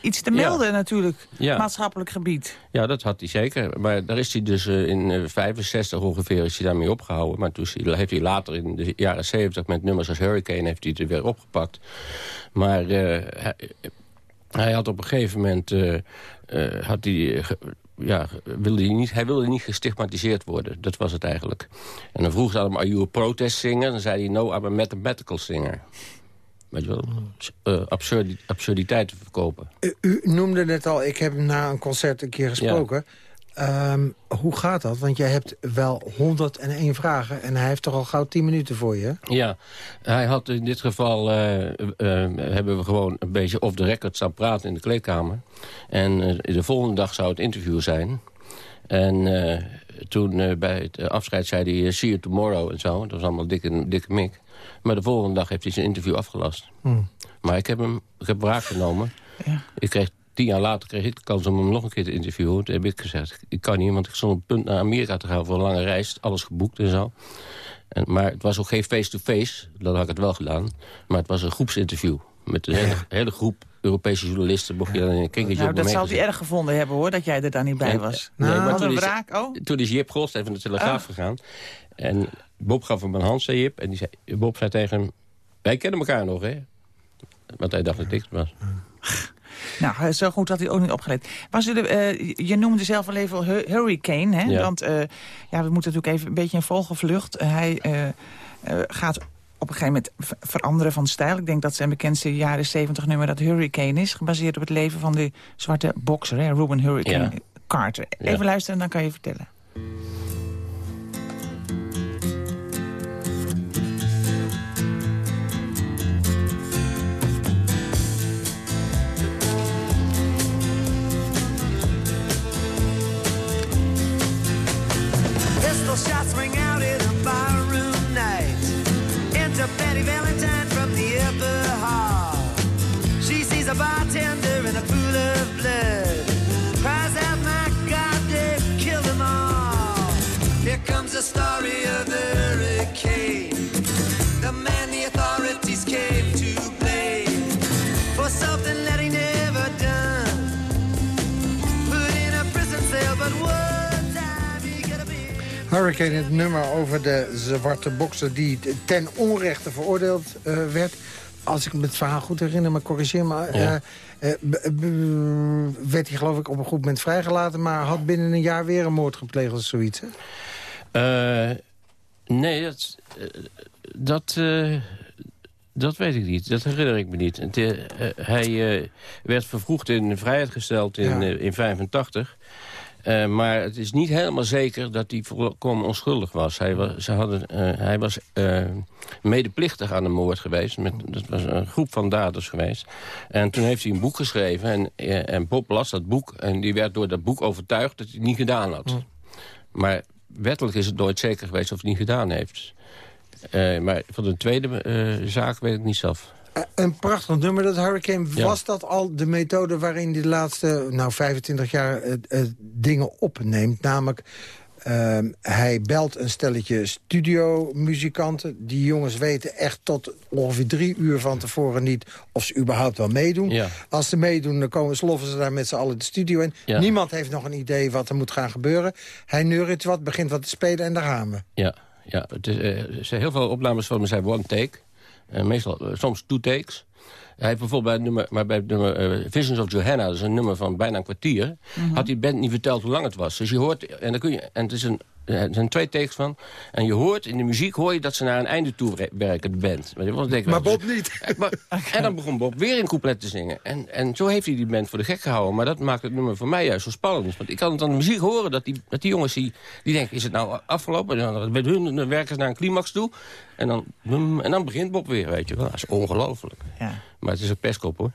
iets te melden natuurlijk. Maatschappelijk gebied. Ja, dat had hij zeker. Maar daar is hij dus uh, in 65 eh, ongeveer is hij daarmee opgehouden. Maar toen heeft hij later in de jaren 70 met nummers als Hurricane... heeft hij het weer opgepakt. Maar uh, hij, hij, had op een gegeven moment... had hij ja, wilde hij, niet, hij wilde niet gestigmatiseerd worden. Dat was het eigenlijk. En dan vroeg ze hem, are you a protest singer? Dan zei hij, no, I'm a mathematical singer. Weet je wel, uh, absurditeiten verkopen. U, u, noemde net al, ik heb na een concert een keer gesproken. Ehm, hoe gaat dat? Want jij hebt wel 101 vragen en hij heeft toch al gauw 10 minuten voor je? Ja, hij had in dit geval... Uh, uh, hebben we gewoon een beetje off the record staan praten in de kleedkamer. En de volgende dag zou het interview zijn. En toen bij het afscheid zei hij... see you tomorrow en zo. Dat was allemaal dikke, dikke mik. Maar de volgende dag heeft hij zijn interview afgelast. Hmm. Maar ik heb hem ik heb wraak genomen. Ja. Ik kreeg tien jaar later kreeg ik de kans om hem nog een keer te interviewen. Toen heb ik gezegd, ik kan niet, want ik stond op het punt naar Amerika te gaan voor een lange reis. Alles geboekt en zo. En, maar het was ook geen face-to-face, dat had ik het wel gedaan. Maar het was een groepsinterview met een hele, hele groep Europese journalisten. Mocht je dan in een kinkertje nou, dat zou hij erg gevonden hebben, hoor, dat jij er dan niet bij was. Nee, nou, maar toen, is, oh? toen is Jip even naar de Telegraaf oh. gegaan. En Bob gaf hem een hand, zei Jip. En die zei, Bob zei tegen hem, wij kennen elkaar nog, hè? Want hij dacht dat het was. Nou, zo goed dat hij ook niet opgelet. Was er uh, je noemde zelf al even Hurricane, hè? Ja. Want uh, ja, we moeten natuurlijk even een beetje een volgevlucht. hij uh, gaat op een gegeven moment veranderen van stijl. Ik denk dat zijn bekendste jaren 70 nummer dat Hurricane is. Gebaseerd op het leven van de zwarte bokser, hè? Ruben Hurricane ja. Carter. Even luisteren en dan kan je vertellen. Shots ring out in a barroom night. Enter Betty Valentine from the upper hall. She sees a bartender in a pool of blood. Cries out, my God, they've killed them all. Here comes the story Hurricane, het nummer over de zwarte bokser die ten onrechte veroordeeld uh, werd. Als ik me het verhaal goed herinner, maar corrigeer me. Ja. Uh, uh, werd hij geloof ik op een goed moment vrijgelaten... maar had binnen een jaar weer een moord gepleegd of zoiets, hè? nee, dat... dat dat weet ik niet. Dat herinner ik me niet. hij werd vervroegd in vrijheid gesteld in 1985. Uh, maar het is niet helemaal zeker dat hij volkomen onschuldig was. Hij was, ze hadden, uh, hij was uh, medeplichtig aan de moord geweest. Met, dat was een groep van daders geweest. En toen heeft hij een boek geschreven. En, en Bob las dat boek. En die werd door dat boek overtuigd dat hij het niet gedaan had. Maar wettelijk is het nooit zeker geweest of hij het niet gedaan heeft. maar van de tweede zaak weet ik niet zelf. Een prachtig nummer, dat Hurricane. Was dat al de methode waarin hij de laatste nou, 25 jaar dingen opneemt? Namelijk Ehm, hij belt een stelletje studiomuzikanten. Die jongens weten echt tot ongeveer drie uur van tevoren niet... of ze überhaupt wel meedoen. Als ze meedoen, dan komen, sloffen ze daar met z'n allen de studio in. Niemand heeft nog een idee wat er moet gaan gebeuren. Hij neurt wat, begint wat te spelen en daar gaan we. Ja, ja. Het is, heel veel opnames van me zijn one take. Uh, meestal, uh, soms two takes. Hij heeft bijvoorbeeld bij het nummer, maar bij het nummer uh, Visions of Johanna... dat is een nummer van bijna een kwartier... Mhm. had die band niet verteld hoe lang het was. Dus je hoort... En, dan kun je, en het is een er zijn twee takes van. En je hoort, in de muziek hoor je dat ze naar een einde toe werken, de band. Maar, maar Bob niet. en dan begon Bob weer een couplet te zingen. En, en zo heeft hij die band voor de gek gehouden. Maar dat maakt het nummer voor mij juist zo spannend. Want ik kan het aan de muziek horen dat die, dat die jongens die, die denken... is het nou afgelopen? En dan, met hun werken ze naar een climax toe. En dan, en dan begint Bob weer, weet je wel. Dat is ongelooflijk. Ja. Maar het is een pestkop, hoor.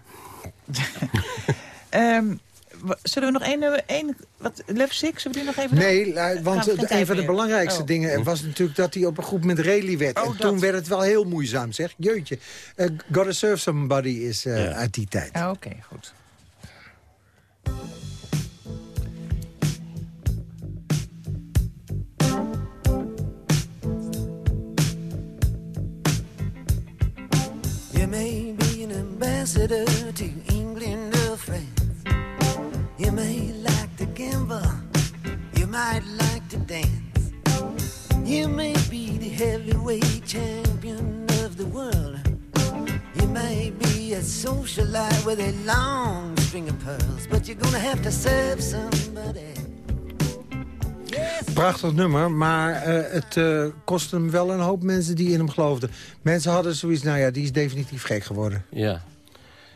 um, Zullen we nog één, één wat, Lef 6, zullen we die nog even... Nee, want een van de belangrijkste oh. dingen was natuurlijk dat hij op een groep met rally werd. Oh, en toen werd het wel heel moeizaam, zeg. Jeutje. Uh, Gotta Serve Somebody is uh, uit die tijd. Ah, Oké, okay, goed. You may be an ambassador to may like to gamble, you might like to dance. You may be the heavyweight champion of the world. You may be a socialite with a long string of pearls, but you're gonna have to serve somebody. Prachtig nummer, maar uh, het uh, kostte hem wel een hoop mensen die in hem geloofden. Mensen hadden zoiets, nou ja, die is definitief gek geworden. Ja,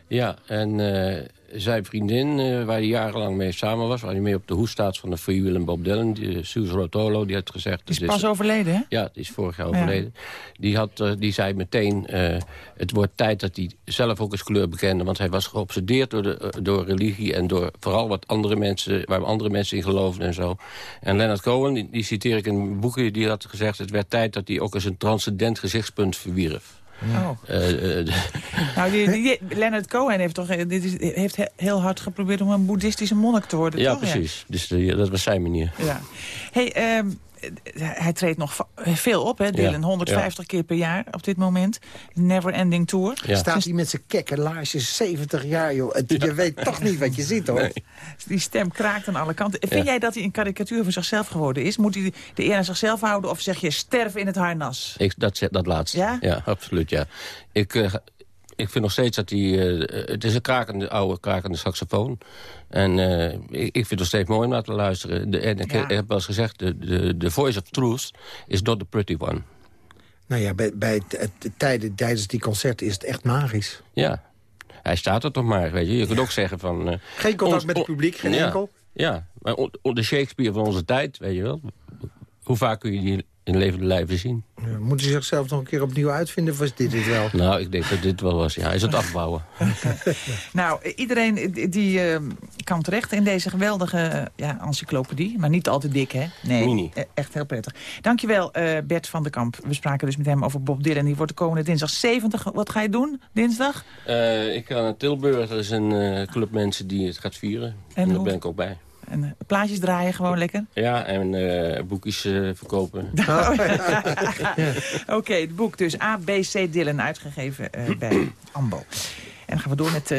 ja en uh, zijn vriendin, uh, waar hij jarenlang mee samen was... waar hij mee op de hoes staat van de Free Will Bob Dylan... Die, uh, Suze Rotolo, die had gezegd... Die is pas overleden, hè? Ja, die is vorig jaar overleden. Die, had, uh, die zei meteen, het wordt tijd dat hij zelf ook eens kleur bekende... want hij was geobsedeerd door, de, door religie... en door vooral wat andere mensen, waar andere mensen in geloofden en zo. En Leonard Cohen, die, die citeer ik in een boekje... die had gezegd, het werd tijd dat hij ook eens een transcendent gezichtspunt verwierf. Oh. Uh, nou, die, die, Leonard Cohen heeft toch dit is, heeft heel hard geprobeerd om een boeddhistische monnik te worden. Ja, precies. Dus dat was zijn manier. Ja. Hey, um, hij treedt nog veel op, hè, Dylan. 150 keer per jaar op dit moment. Never Ending Tour. Staat hij met zijn kekke laarsjes 70 jaar, joh. Je weet toch niet wat je ziet, hoor. Die stem kraakt aan alle kanten. Vind jij dat hij een karikatuur van zichzelf geworden is? Moet hij de eer aan zichzelf houden of zeg je sterf in het harnas? Ik, dat, dat laatste. Ja? Ja, absoluut, ja. Ik... Uh, ik vind nog steeds dat hij... Uh, het is een krakende, oude krakende saxofoon. En uh, ik, ik, vind het nog steeds mooi om naar te luisteren. De, en ik, heb wel eens gezegd, de, de, de voice of truth is not the pretty one. Nou ja, bij, bij tijden, tijdens die concerten is het echt magisch. Ja, hij staat er toch maar, weet je. Je kunt ook zeggen van... Uh, geen contact met het publiek, geen enkel? Ja, maar de Shakespeare van onze tijd, weet je wel. Hoe vaak kun je die in levende lijven zien. Ja, moet hij zichzelf nog een keer opnieuw uitvinden of was dit het wel? Nou, ik denk dat dit wel was. Ja, hij is het afbouwen. nou, iedereen die uh, kan terecht in deze geweldige ja, encyclopedie. Maar niet al te dik, hè? Nee, Mini. E-, echt heel prettig. Dankjewel, uh, Bert van der Kamp. We spraken dus met hem over Bob Dylan. Die wordt de komende dinsdag 70. Wat ga je doen, dinsdag? Uh, ik ga naar Tilburg. Er is een club mensen die het gaat vieren. En, en daar ben ik ook bij. En uh, plaatjes draaien gewoon lekker? Ja, en uh, boekjes uh, verkopen. Oké, het boek dus ABC Dylan, uitgegeven bij Ambo. En dan gaan we door met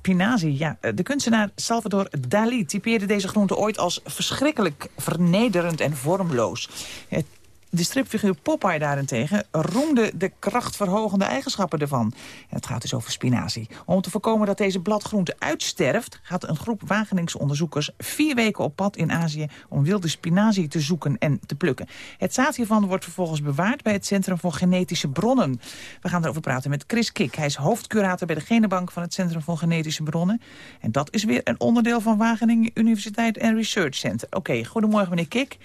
spinazie. Ja, de kunstenaar Salvador Dali typeerde deze groente ooit als verschrikkelijk vernederend en vormloos. Het de stripfiguur Popeye daarentegen roemde de krachtverhogende eigenschappen ervan. het gaat dus over spinazie. Om te voorkomen dat deze bladgroente uitsterft... gaat een groep Wageningse onderzoekers vier weken op pad in Azië... om wilde spinazie te zoeken en te plukken. Het zaad hiervan wordt vervolgens bewaard bij het Centrum voor Genetische Bronnen. We gaan erover praten met Chris Kik. Hij is hoofdcurator bij de Genenbank van het Centrum voor Genetische Bronnen. En dat is weer een onderdeel van Wageningen Universiteit en Research Center. Oké, goedemorgen meneer Kik.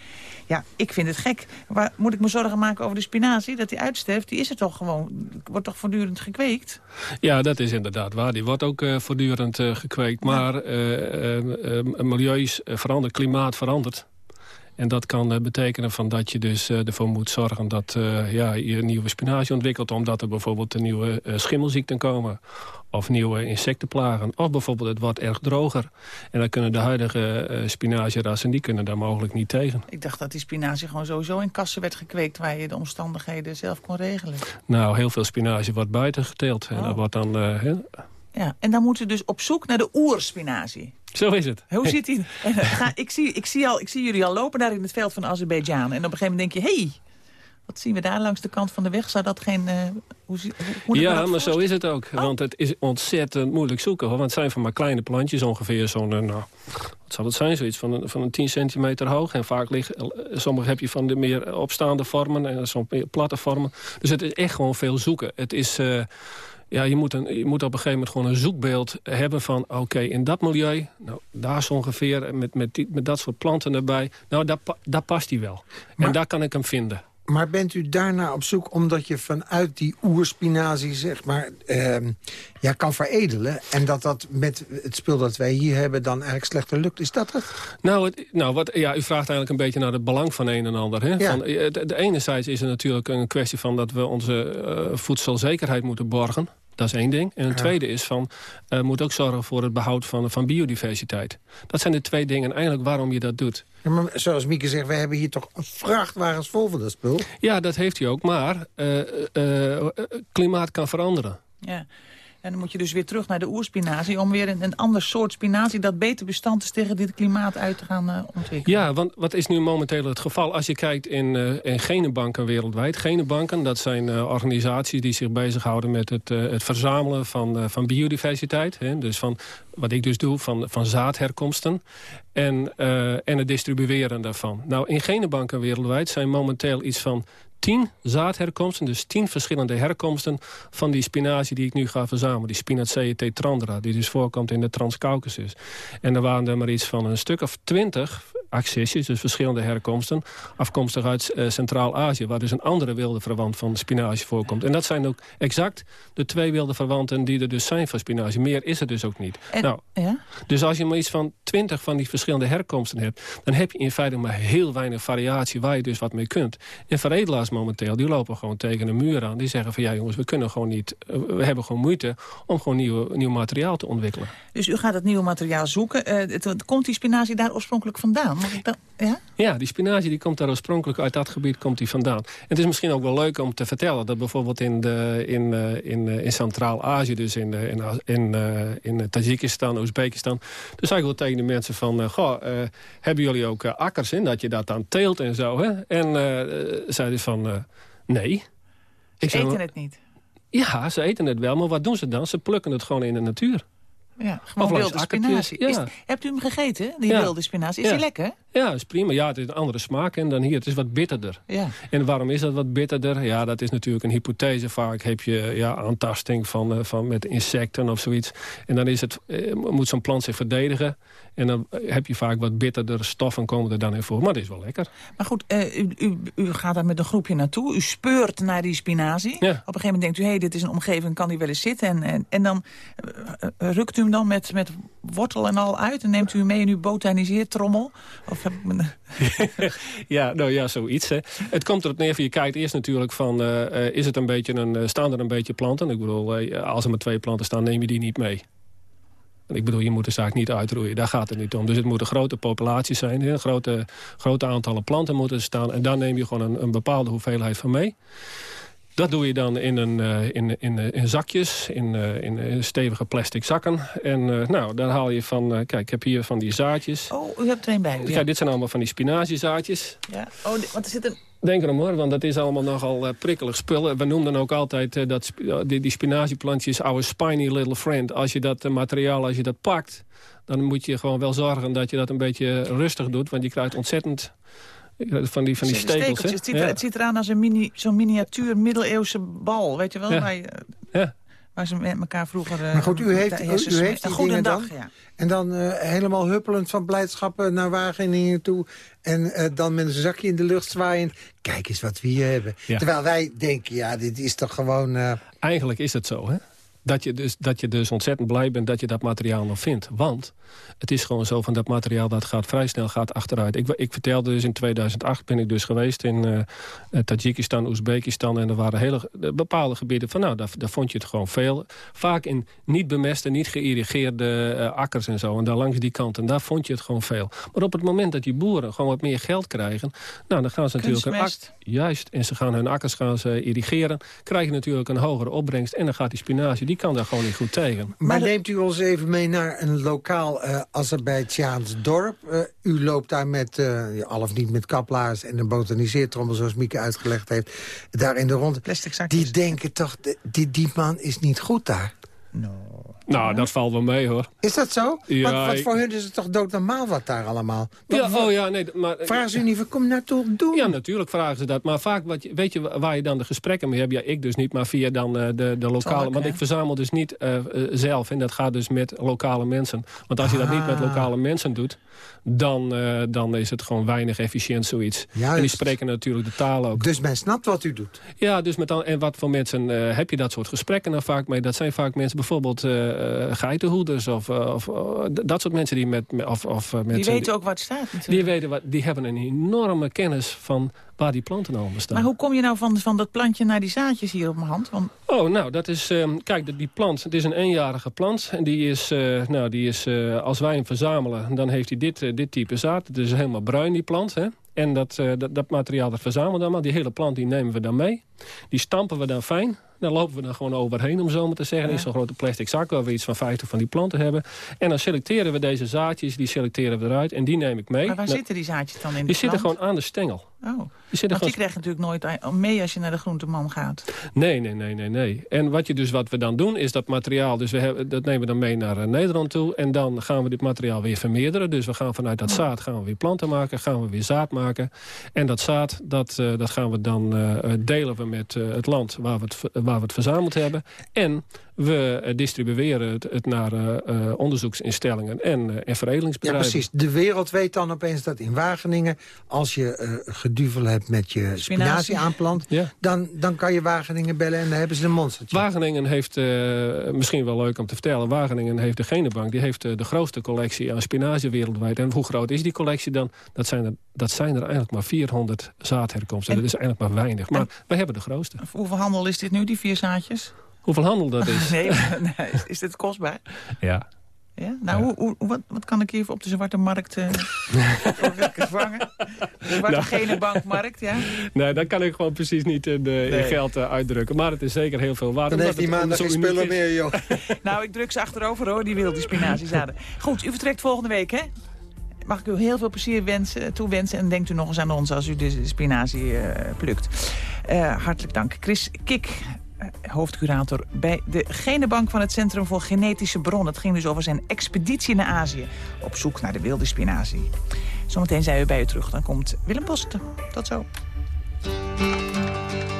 Ja, ik vind het gek. Waar moet ik me zorgen maken over de spinazie? Dat die uitsterft, die is er toch gewoon, wordt toch voortdurend gekweekt? Ja, dat is inderdaad waar. Die wordt ook uh, voortdurend uh, gekweekt. Maar uh, milieus verandert, klimaat verandert. En dat kan betekenen van dat je dus ervoor moet zorgen dat ja, je nieuwe spinazie ontwikkelt... omdat er bijvoorbeeld een nieuwe schimmelziekten komen of nieuwe insectenplagen. Of bijvoorbeeld het wordt erg droger. En dan kunnen de huidige uh, spinazierassen, die kunnen daar mogelijk niet tegen. Ik dacht dat die spinazie gewoon sowieso in kassen werd gekweekt... waar je de omstandigheden zelf kon regelen. Nou, heel veel spinazie wordt buiten geteeld. En dat oh. wordt dan... Uh, ja, en dan moeten we dus op zoek naar de oerspinazie. Zo is het. Hoe zit die? ik, zie, ik, zie al, ik zie jullie al lopen daar in het veld van Azerbeidzjan. En op een gegeven moment denk je... hey, wat zien we daar langs de kant van de weg? Zou dat geen... Uh, hoe, hoe ja, maar zo is het ook. Oh. Want het is ontzettend moeilijk zoeken. Hoor. Want het zijn van maar kleine plantjes ongeveer zo'n... Uh, nou, wat zal het zijn? Zoiets van een, van een 10 centimeter hoog. En vaak liggen... Eh, sommige heb je van de meer opstaande vormen. En meer platte vormen. Dus het is echt gewoon veel zoeken. Het is... Uh, ja, je moet, een, je moet op een gegeven moment gewoon een zoekbeeld hebben van... oké, in dat milieu, nou, daar is ongeveer, met, met, met dat soort planten erbij... nou, daar, daar past hij wel. En daar kan ik hem vinden. Maar bent u daarna op zoek omdat je vanuit die oerspinazie zeg maar, uh, ja, kan veredelen... en dat dat met het spul dat wij hier hebben dan eigenlijk slechter lukt? Is dat het? Nou, het, nou wat, ja, u vraagt eigenlijk een beetje naar het belang van een en ander. Hè? Ja. Van, eh, de, de enerzijds is het natuurlijk een kwestie van dat we onze uh, voedselzekerheid moeten borgen. Dat is één ding. En een tweede is van, uh, moet ook zorgen voor het behoud van, van biodiversiteit. Dat zijn de twee dingen eigenlijk waarom je dat doet. Ja, maar zoals Mieke zegt, we hebben hier toch vrachtwagens vol van dat spul? Ja, dat heeft hij ook. Maar uh, uh, klimaat kan veranderen. Ja. En dan moet je dus weer terug naar de oerspinazie... om weer een, ander soort spinazie dat beter bestand is tegen dit klimaat uit te gaan uh, ontwikkelen. Ja, want wat is nu momenteel het geval? Als je kijkt in, uh, in genenbanken wereldwijd. Genenbanken, dat zijn uh, organisaties die zich bezighouden met het, het verzamelen van, van biodiversiteit. Hè? Dus van, wat ik dus doe, van, van zaadherkomsten. En, en het distribueren daarvan. Nou, in genenbanken wereldwijd zijn momenteel iets van tien zaadherkomsten, dus tien verschillende herkomsten van die spinazie die ik nu ga verzamelen. Die Spinaceae tetrandra, die dus voorkomt in de Transcaucasus. En er waren er maar iets van een stuk of twintig accessies, dus verschillende herkomsten, afkomstig uit uh, Centraal-Azië, waar dus een andere wilde verwant van spinazie voorkomt. En dat zijn ook exact de twee wilde verwanten die er dus zijn van spinazie. Meer is er dus ook niet. nou, ja? Dus als je maar iets van twintig van die verschillende herkomsten hebt, dan heb je in feite maar heel weinig variatie waar je dus wat mee kunt. En veredelaars momenteel, die lopen gewoon tegen een muur aan. Die zeggen van ja jongens, we kunnen gewoon niet, eh, we hebben gewoon moeite om gewoon nieuw, nieuw materiaal te ontwikkelen. Dus u gaat het nieuwe materiaal zoeken. Uh, komt die spinazie daar oorspronkelijk vandaan? ja? ja, die spinazie die komt daar oorspronkelijk uit dat gebied komt die vandaan. En het is misschien ook wel leuk om te vertellen dat bijvoorbeeld in, de, in, uh, in, in Centraal-Azië, dus in, in, in, in Tajikistan, Oezbekistan, dus zei ik wel tegen de mensen van, goh, hebben jullie ook akkers in dat je dat dan teelt en zo? Hè? En zeiden van, uh, nee. Ze eten het niet? Ja, ze eten het wel, maar wat doen ze dan? Ze plukken het gewoon in de natuur. Ja, gewoon wilde spinazie. Ja. hebt u hem gegeten, die wilde spinazie? Is ja. die lekker? Ja, is prima. Ja, het is een andere smaak en dan hier. Het is wat bitterder. Ja. En waarom is dat wat bitterder? Ja, dat is natuurlijk een hypothese. Vaak heb je ja, aantasting van, uh, van met insecten of zoiets. En dan is het, uh, moet zo'n plant zich verdedigen. En dan heb je vaak wat bitterdere stoffen komen er dan in voor. Maar dat is wel lekker. Maar goed, uh, u, u, u, gaat daar met een groepje naartoe. U speurt naar die spinazie. Ja. Op een gegeven moment denkt u, hé, hey, dit is een omgeving, kan die wel eens zitten? En, en, en dan rukt u hem dan met, met wortel en al uit? En neemt u mee in uw botaniseertrommel? Of ja, nou ja, zoiets. Hè. Het komt erop neer, je kijkt eerst natuurlijk van... Uh, is het een beetje een, staan er een beetje planten? Ik bedoel, als er maar twee planten staan, neem je die niet mee. Ik bedoel, je moet de zaak niet uitroeien. Daar gaat het niet om. Dus het moet een grote populatie zijn. Een grote, grote aantallen planten moeten staan. En daar neem je gewoon een, een bepaalde hoeveelheid van mee. Dat doe je dan in, een, uh, in, in, eh, in zakjes, in, uh, in stevige plastic zakken. En nou, dan haal je van... kijk, ik heb hier van die zaadjes. Oh, u hebt er een bij u, ja. dit zijn allemaal van die spinaziezaadjes. Ja, oh, want er zit een... Denk erom hoor, want dat is allemaal nogal prikkelig spul. We noemen dan ook altijd dat die, die spinazieplantjes our spiny little friend. Als je dat materiaal, als je dat pakt... dan moet je gewoon wel zorgen dat je dat een beetje rustig doet. Want je krijgt ontzettend van die, van die stekels. Het, ziet er, het ziet eraan als een mini, zo'n miniatuur middeleeuwse bal. Weet je wel? Je, ja. Waar ze met elkaar vroeger... Maar goed, u heeft, u, heeft die dingen dan. Ja. En dan uh, helemaal huppelend van blijdschap naar Wageningen toe. En uh, dan met een zakje in de lucht zwaaiend. Kijk eens wat we hier hebben. Terwijl wij denken, ja, dit is toch gewoon... Uh... Eigenlijk is het zo, hè? Dat je, dus, dat je dus ontzettend blij bent dat je dat materiaal nog vindt. Want het is gewoon zo van dat materiaal dat gaat vrij snel gaat achteruit. Ik, ik vertelde dus in 2008 ben ik dus geweest in uh, Tajikistan, Oezbekistan... en er waren hele bepaalde gebieden van nou, daar, daar vond je het gewoon veel. Vaak in niet bemeste, niet geïrrigeerde uh, akkers en zo. En daar langs die kant, en daar vond je het gewoon veel. Maar op het moment dat die boeren gewoon wat meer geld krijgen... nou, dan gaan ze natuurlijk... Een juist, en ze gaan hun akkers gaan ze irrigeren... krijgen natuurlijk een hogere opbrengst... en dan gaat die spinazie, die kan daar gewoon niet goed tegen. Maar, neemt u ons even mee naar een lokaal uh, Azerbeidzjaans dorp? Uh, u loopt daar met, uh, al of niet met kaplaars en een botaniseertrommel... zoals Mieke uitgelegd heeft, daar in de rond. Die denken toch, die, die man is niet goed daar. No. Nou, dat valt wel mee, hoor. Is dat zo? Ja, want, want voor hun is het toch doodnormaal wat daar allemaal... Wat, ja, oh ja, nee, maar... Vragen ze niet, kom naartoe doen? Ja, natuurlijk vragen ze dat. Maar vaak, wat weet je waar je dan de gesprekken mee hebt? Ja, ik dus niet, maar via dan uh, de, de lokale... want ik verzamel dus niet uh, zelf. En dat gaat dus met lokale mensen. Want als je dat niet met ah. lokale mensen doet... dan, uh, dan is het gewoon weinig efficiënt zoiets. Juist. En die spreken natuurlijk de taal ook. Dus men snapt wat u doet? Ja, dus met dan, en wat voor mensen heb je dat soort gesprekken dan vaak mee? Dat zijn vaak mensen bijvoorbeeld geitenhoeders of, uh, of dat soort mensen die met... Of, of, mensen die weten ook wat staat natuurlijk. Die, weten wat, die hebben een enorme kennis van waar die planten allemaal staan. Maar hoe kom je nou van, van dat plantje naar die zaadjes hier op mijn hand? Want... Oh, nou, dat is... Um, kijk, die plant, het is een eenjarige plant. En die is, uh, nou, die is uh, als wij hem verzamelen, dan heeft hij dit, uh, dit type zaad. Het is helemaal bruin, die plant, hè. En dat, dat, dat materiaal dat verzamelen we dan maar. Die hele plant die nemen we dan mee. Die stampen we dan fijn. Dan lopen we dan gewoon overheen, om zo maar te zeggen. Ja. is zo'n grote plastic zak waar we iets van 50 van die planten hebben. En dan selecteren we deze zaadjes, die selecteren we eruit. En die neem ik mee. Maar waar zitten die zaadjes dan in Die zitten gewoon aan de stengel. Oh, die want gewoon... krijgt natuurlijk nooit mee als je naar de groenteman gaat. Nee, nee, nee, nee, nee. En wat, je dus, wat we dan doen, is dat materiaal... Dus we hebben, dat nemen we dan mee naar uh, Nederland toe. En dan gaan we dit materiaal weer vermeerderen. Dus we gaan vanuit dat zaad gaan we weer planten maken. Gaan we weer zaad maken. En dat zaad, dat, uh, dat gaan we dan uh, delen we met het land waar we het, waar we het verzameld hebben. En we distribueren het, het naar uh, onderzoeksinstellingen en, en veredelingsbedrijven. Ja, precies. De wereld weet dan opeens dat in Wageningen... als je uh, geduvel hebt met je spinazie aanplant... Ja. Dan, dan kan je Wageningen bellen en dan hebben ze een monstertje. Wageningen heeft, uh, misschien wel leuk om te vertellen... Wageningen heeft de Genebank, die heeft de grootste collectie aan spinazie wereldwijd. En hoe groot is die collectie dan? Dat zijn er, dat zijn er eigenlijk maar 400 zaadherkomsten. Dat is eigenlijk maar weinig. Maar wij hebben de grootste. Hoeveel handel is dit nu, die vier zaadjes? Hoeveel handel dat is? nee, nee, is dit kostbaar? Ja. Ja? Nou, Hoe, hoe, wat, wat kan ik hier op de zwarte markt uh, vangen? De zwarte nou. bankmarkt, ja? Nee, dat kan ik gewoon precies niet in, uh, in geld uh, uitdrukken. Maar het is zeker heel veel waard. Dan heeft die maandag geen spullen meer, joh. nou, ik druk ze achterover, hoor, die wilde spinaziezaden. Goed, u vertrekt volgende week, hè? Mag ik u heel veel plezier wensen, toewensen. En denkt u nog eens aan ons als u de spinazie plukt. hartelijk dank. Chris Kik, eh, hoofdcurator bij de Genebank van het Centrum voor Genetische Bronnen. Het ging dus over zijn expeditie naar Azië op zoek naar de wilde spinazie. Zometeen zijn we bij u terug. Dan komt Willem Posten. Tot zo.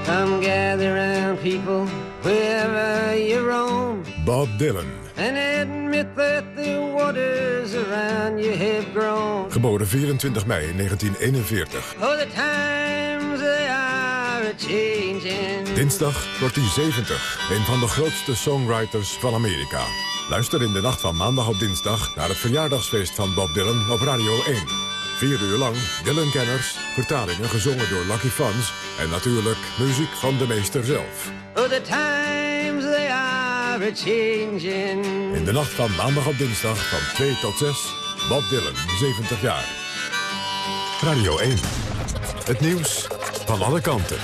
Come gather around people wherever you roam. Bob Dylan. And admit that the waters around you have grown. Geboren 24 mei 1941. Oh, the times they are Dinsdag wordt hij 70, een van de grootste songwriters van Amerika. Luister in de nacht van maandag op dinsdag naar het verjaardagsfeest van Bob Dylan op Radio 1. Vier uur lang Dylan-kenners, vertalingen gezongen door Lucky Fans... en natuurlijk muziek van de meester zelf. Oh, the times they are changing. In de nacht van maandag op dinsdag van 2 tot 6, Bob Dylan, 70 jaar. Radio 1. Het nieuws van alle kanten.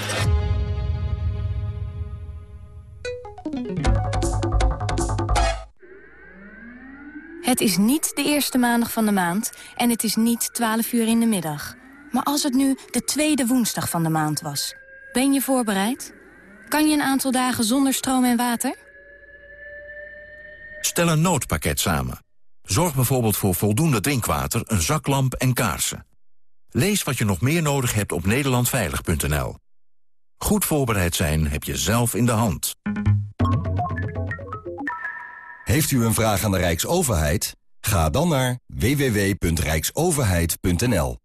Het is niet de eerste maandag van de maand en het is niet 12 uur in de middag. Maar als het nu de tweede woensdag van de maand was, ben je voorbereid? Kan je een aantal dagen zonder stroom en water? Stel een noodpakket samen. Zorg bijvoorbeeld voor voldoende drinkwater, een zaklamp en kaarsen. Lees wat je nog meer nodig hebt op nederlandveilig.nl. Goed voorbereid zijn heb je zelf in de hand. Heeft u een vraag aan de Rijksoverheid? Ga dan naar www.rijksoverheid.nl.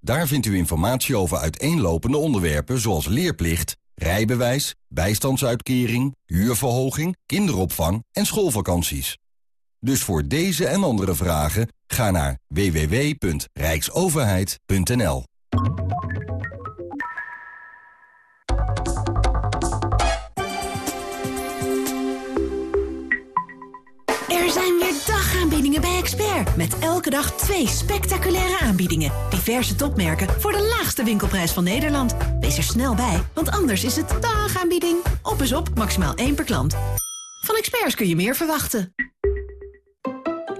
Daar vindt u informatie over uiteenlopende onderwerpen zoals leerplicht rijbewijs, bijstandsuitkering, huurverhoging, kinderopvang en schoolvakanties. Dus voor deze en andere vragen ga naar www.rijksoverheid.nl. Er zijn weer dagaanbiedingen bij Expert. Met elke dag twee spectaculaire aanbiedingen. Diverse topmerken voor de laagste winkelprijs van Nederland. Wees er snel bij, want anders is het dagaanbieding. Op is op, maximaal één per klant. Van Experts kun je meer verwachten.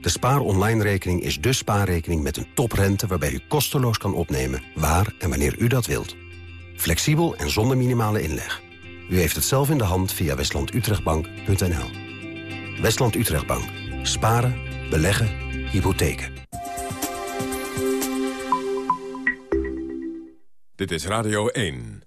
De Spaar Online rekening is de spaarrekening met een toprente... waarbij u kosteloos kan opnemen waar en wanneer u dat wilt. Flexibel en zonder minimale inleg. U heeft het zelf in de hand via westlandutrechtbank.nl. Westland Utrechtbank. Sparen, beleggen, hypotheken. Dit is Radio 1.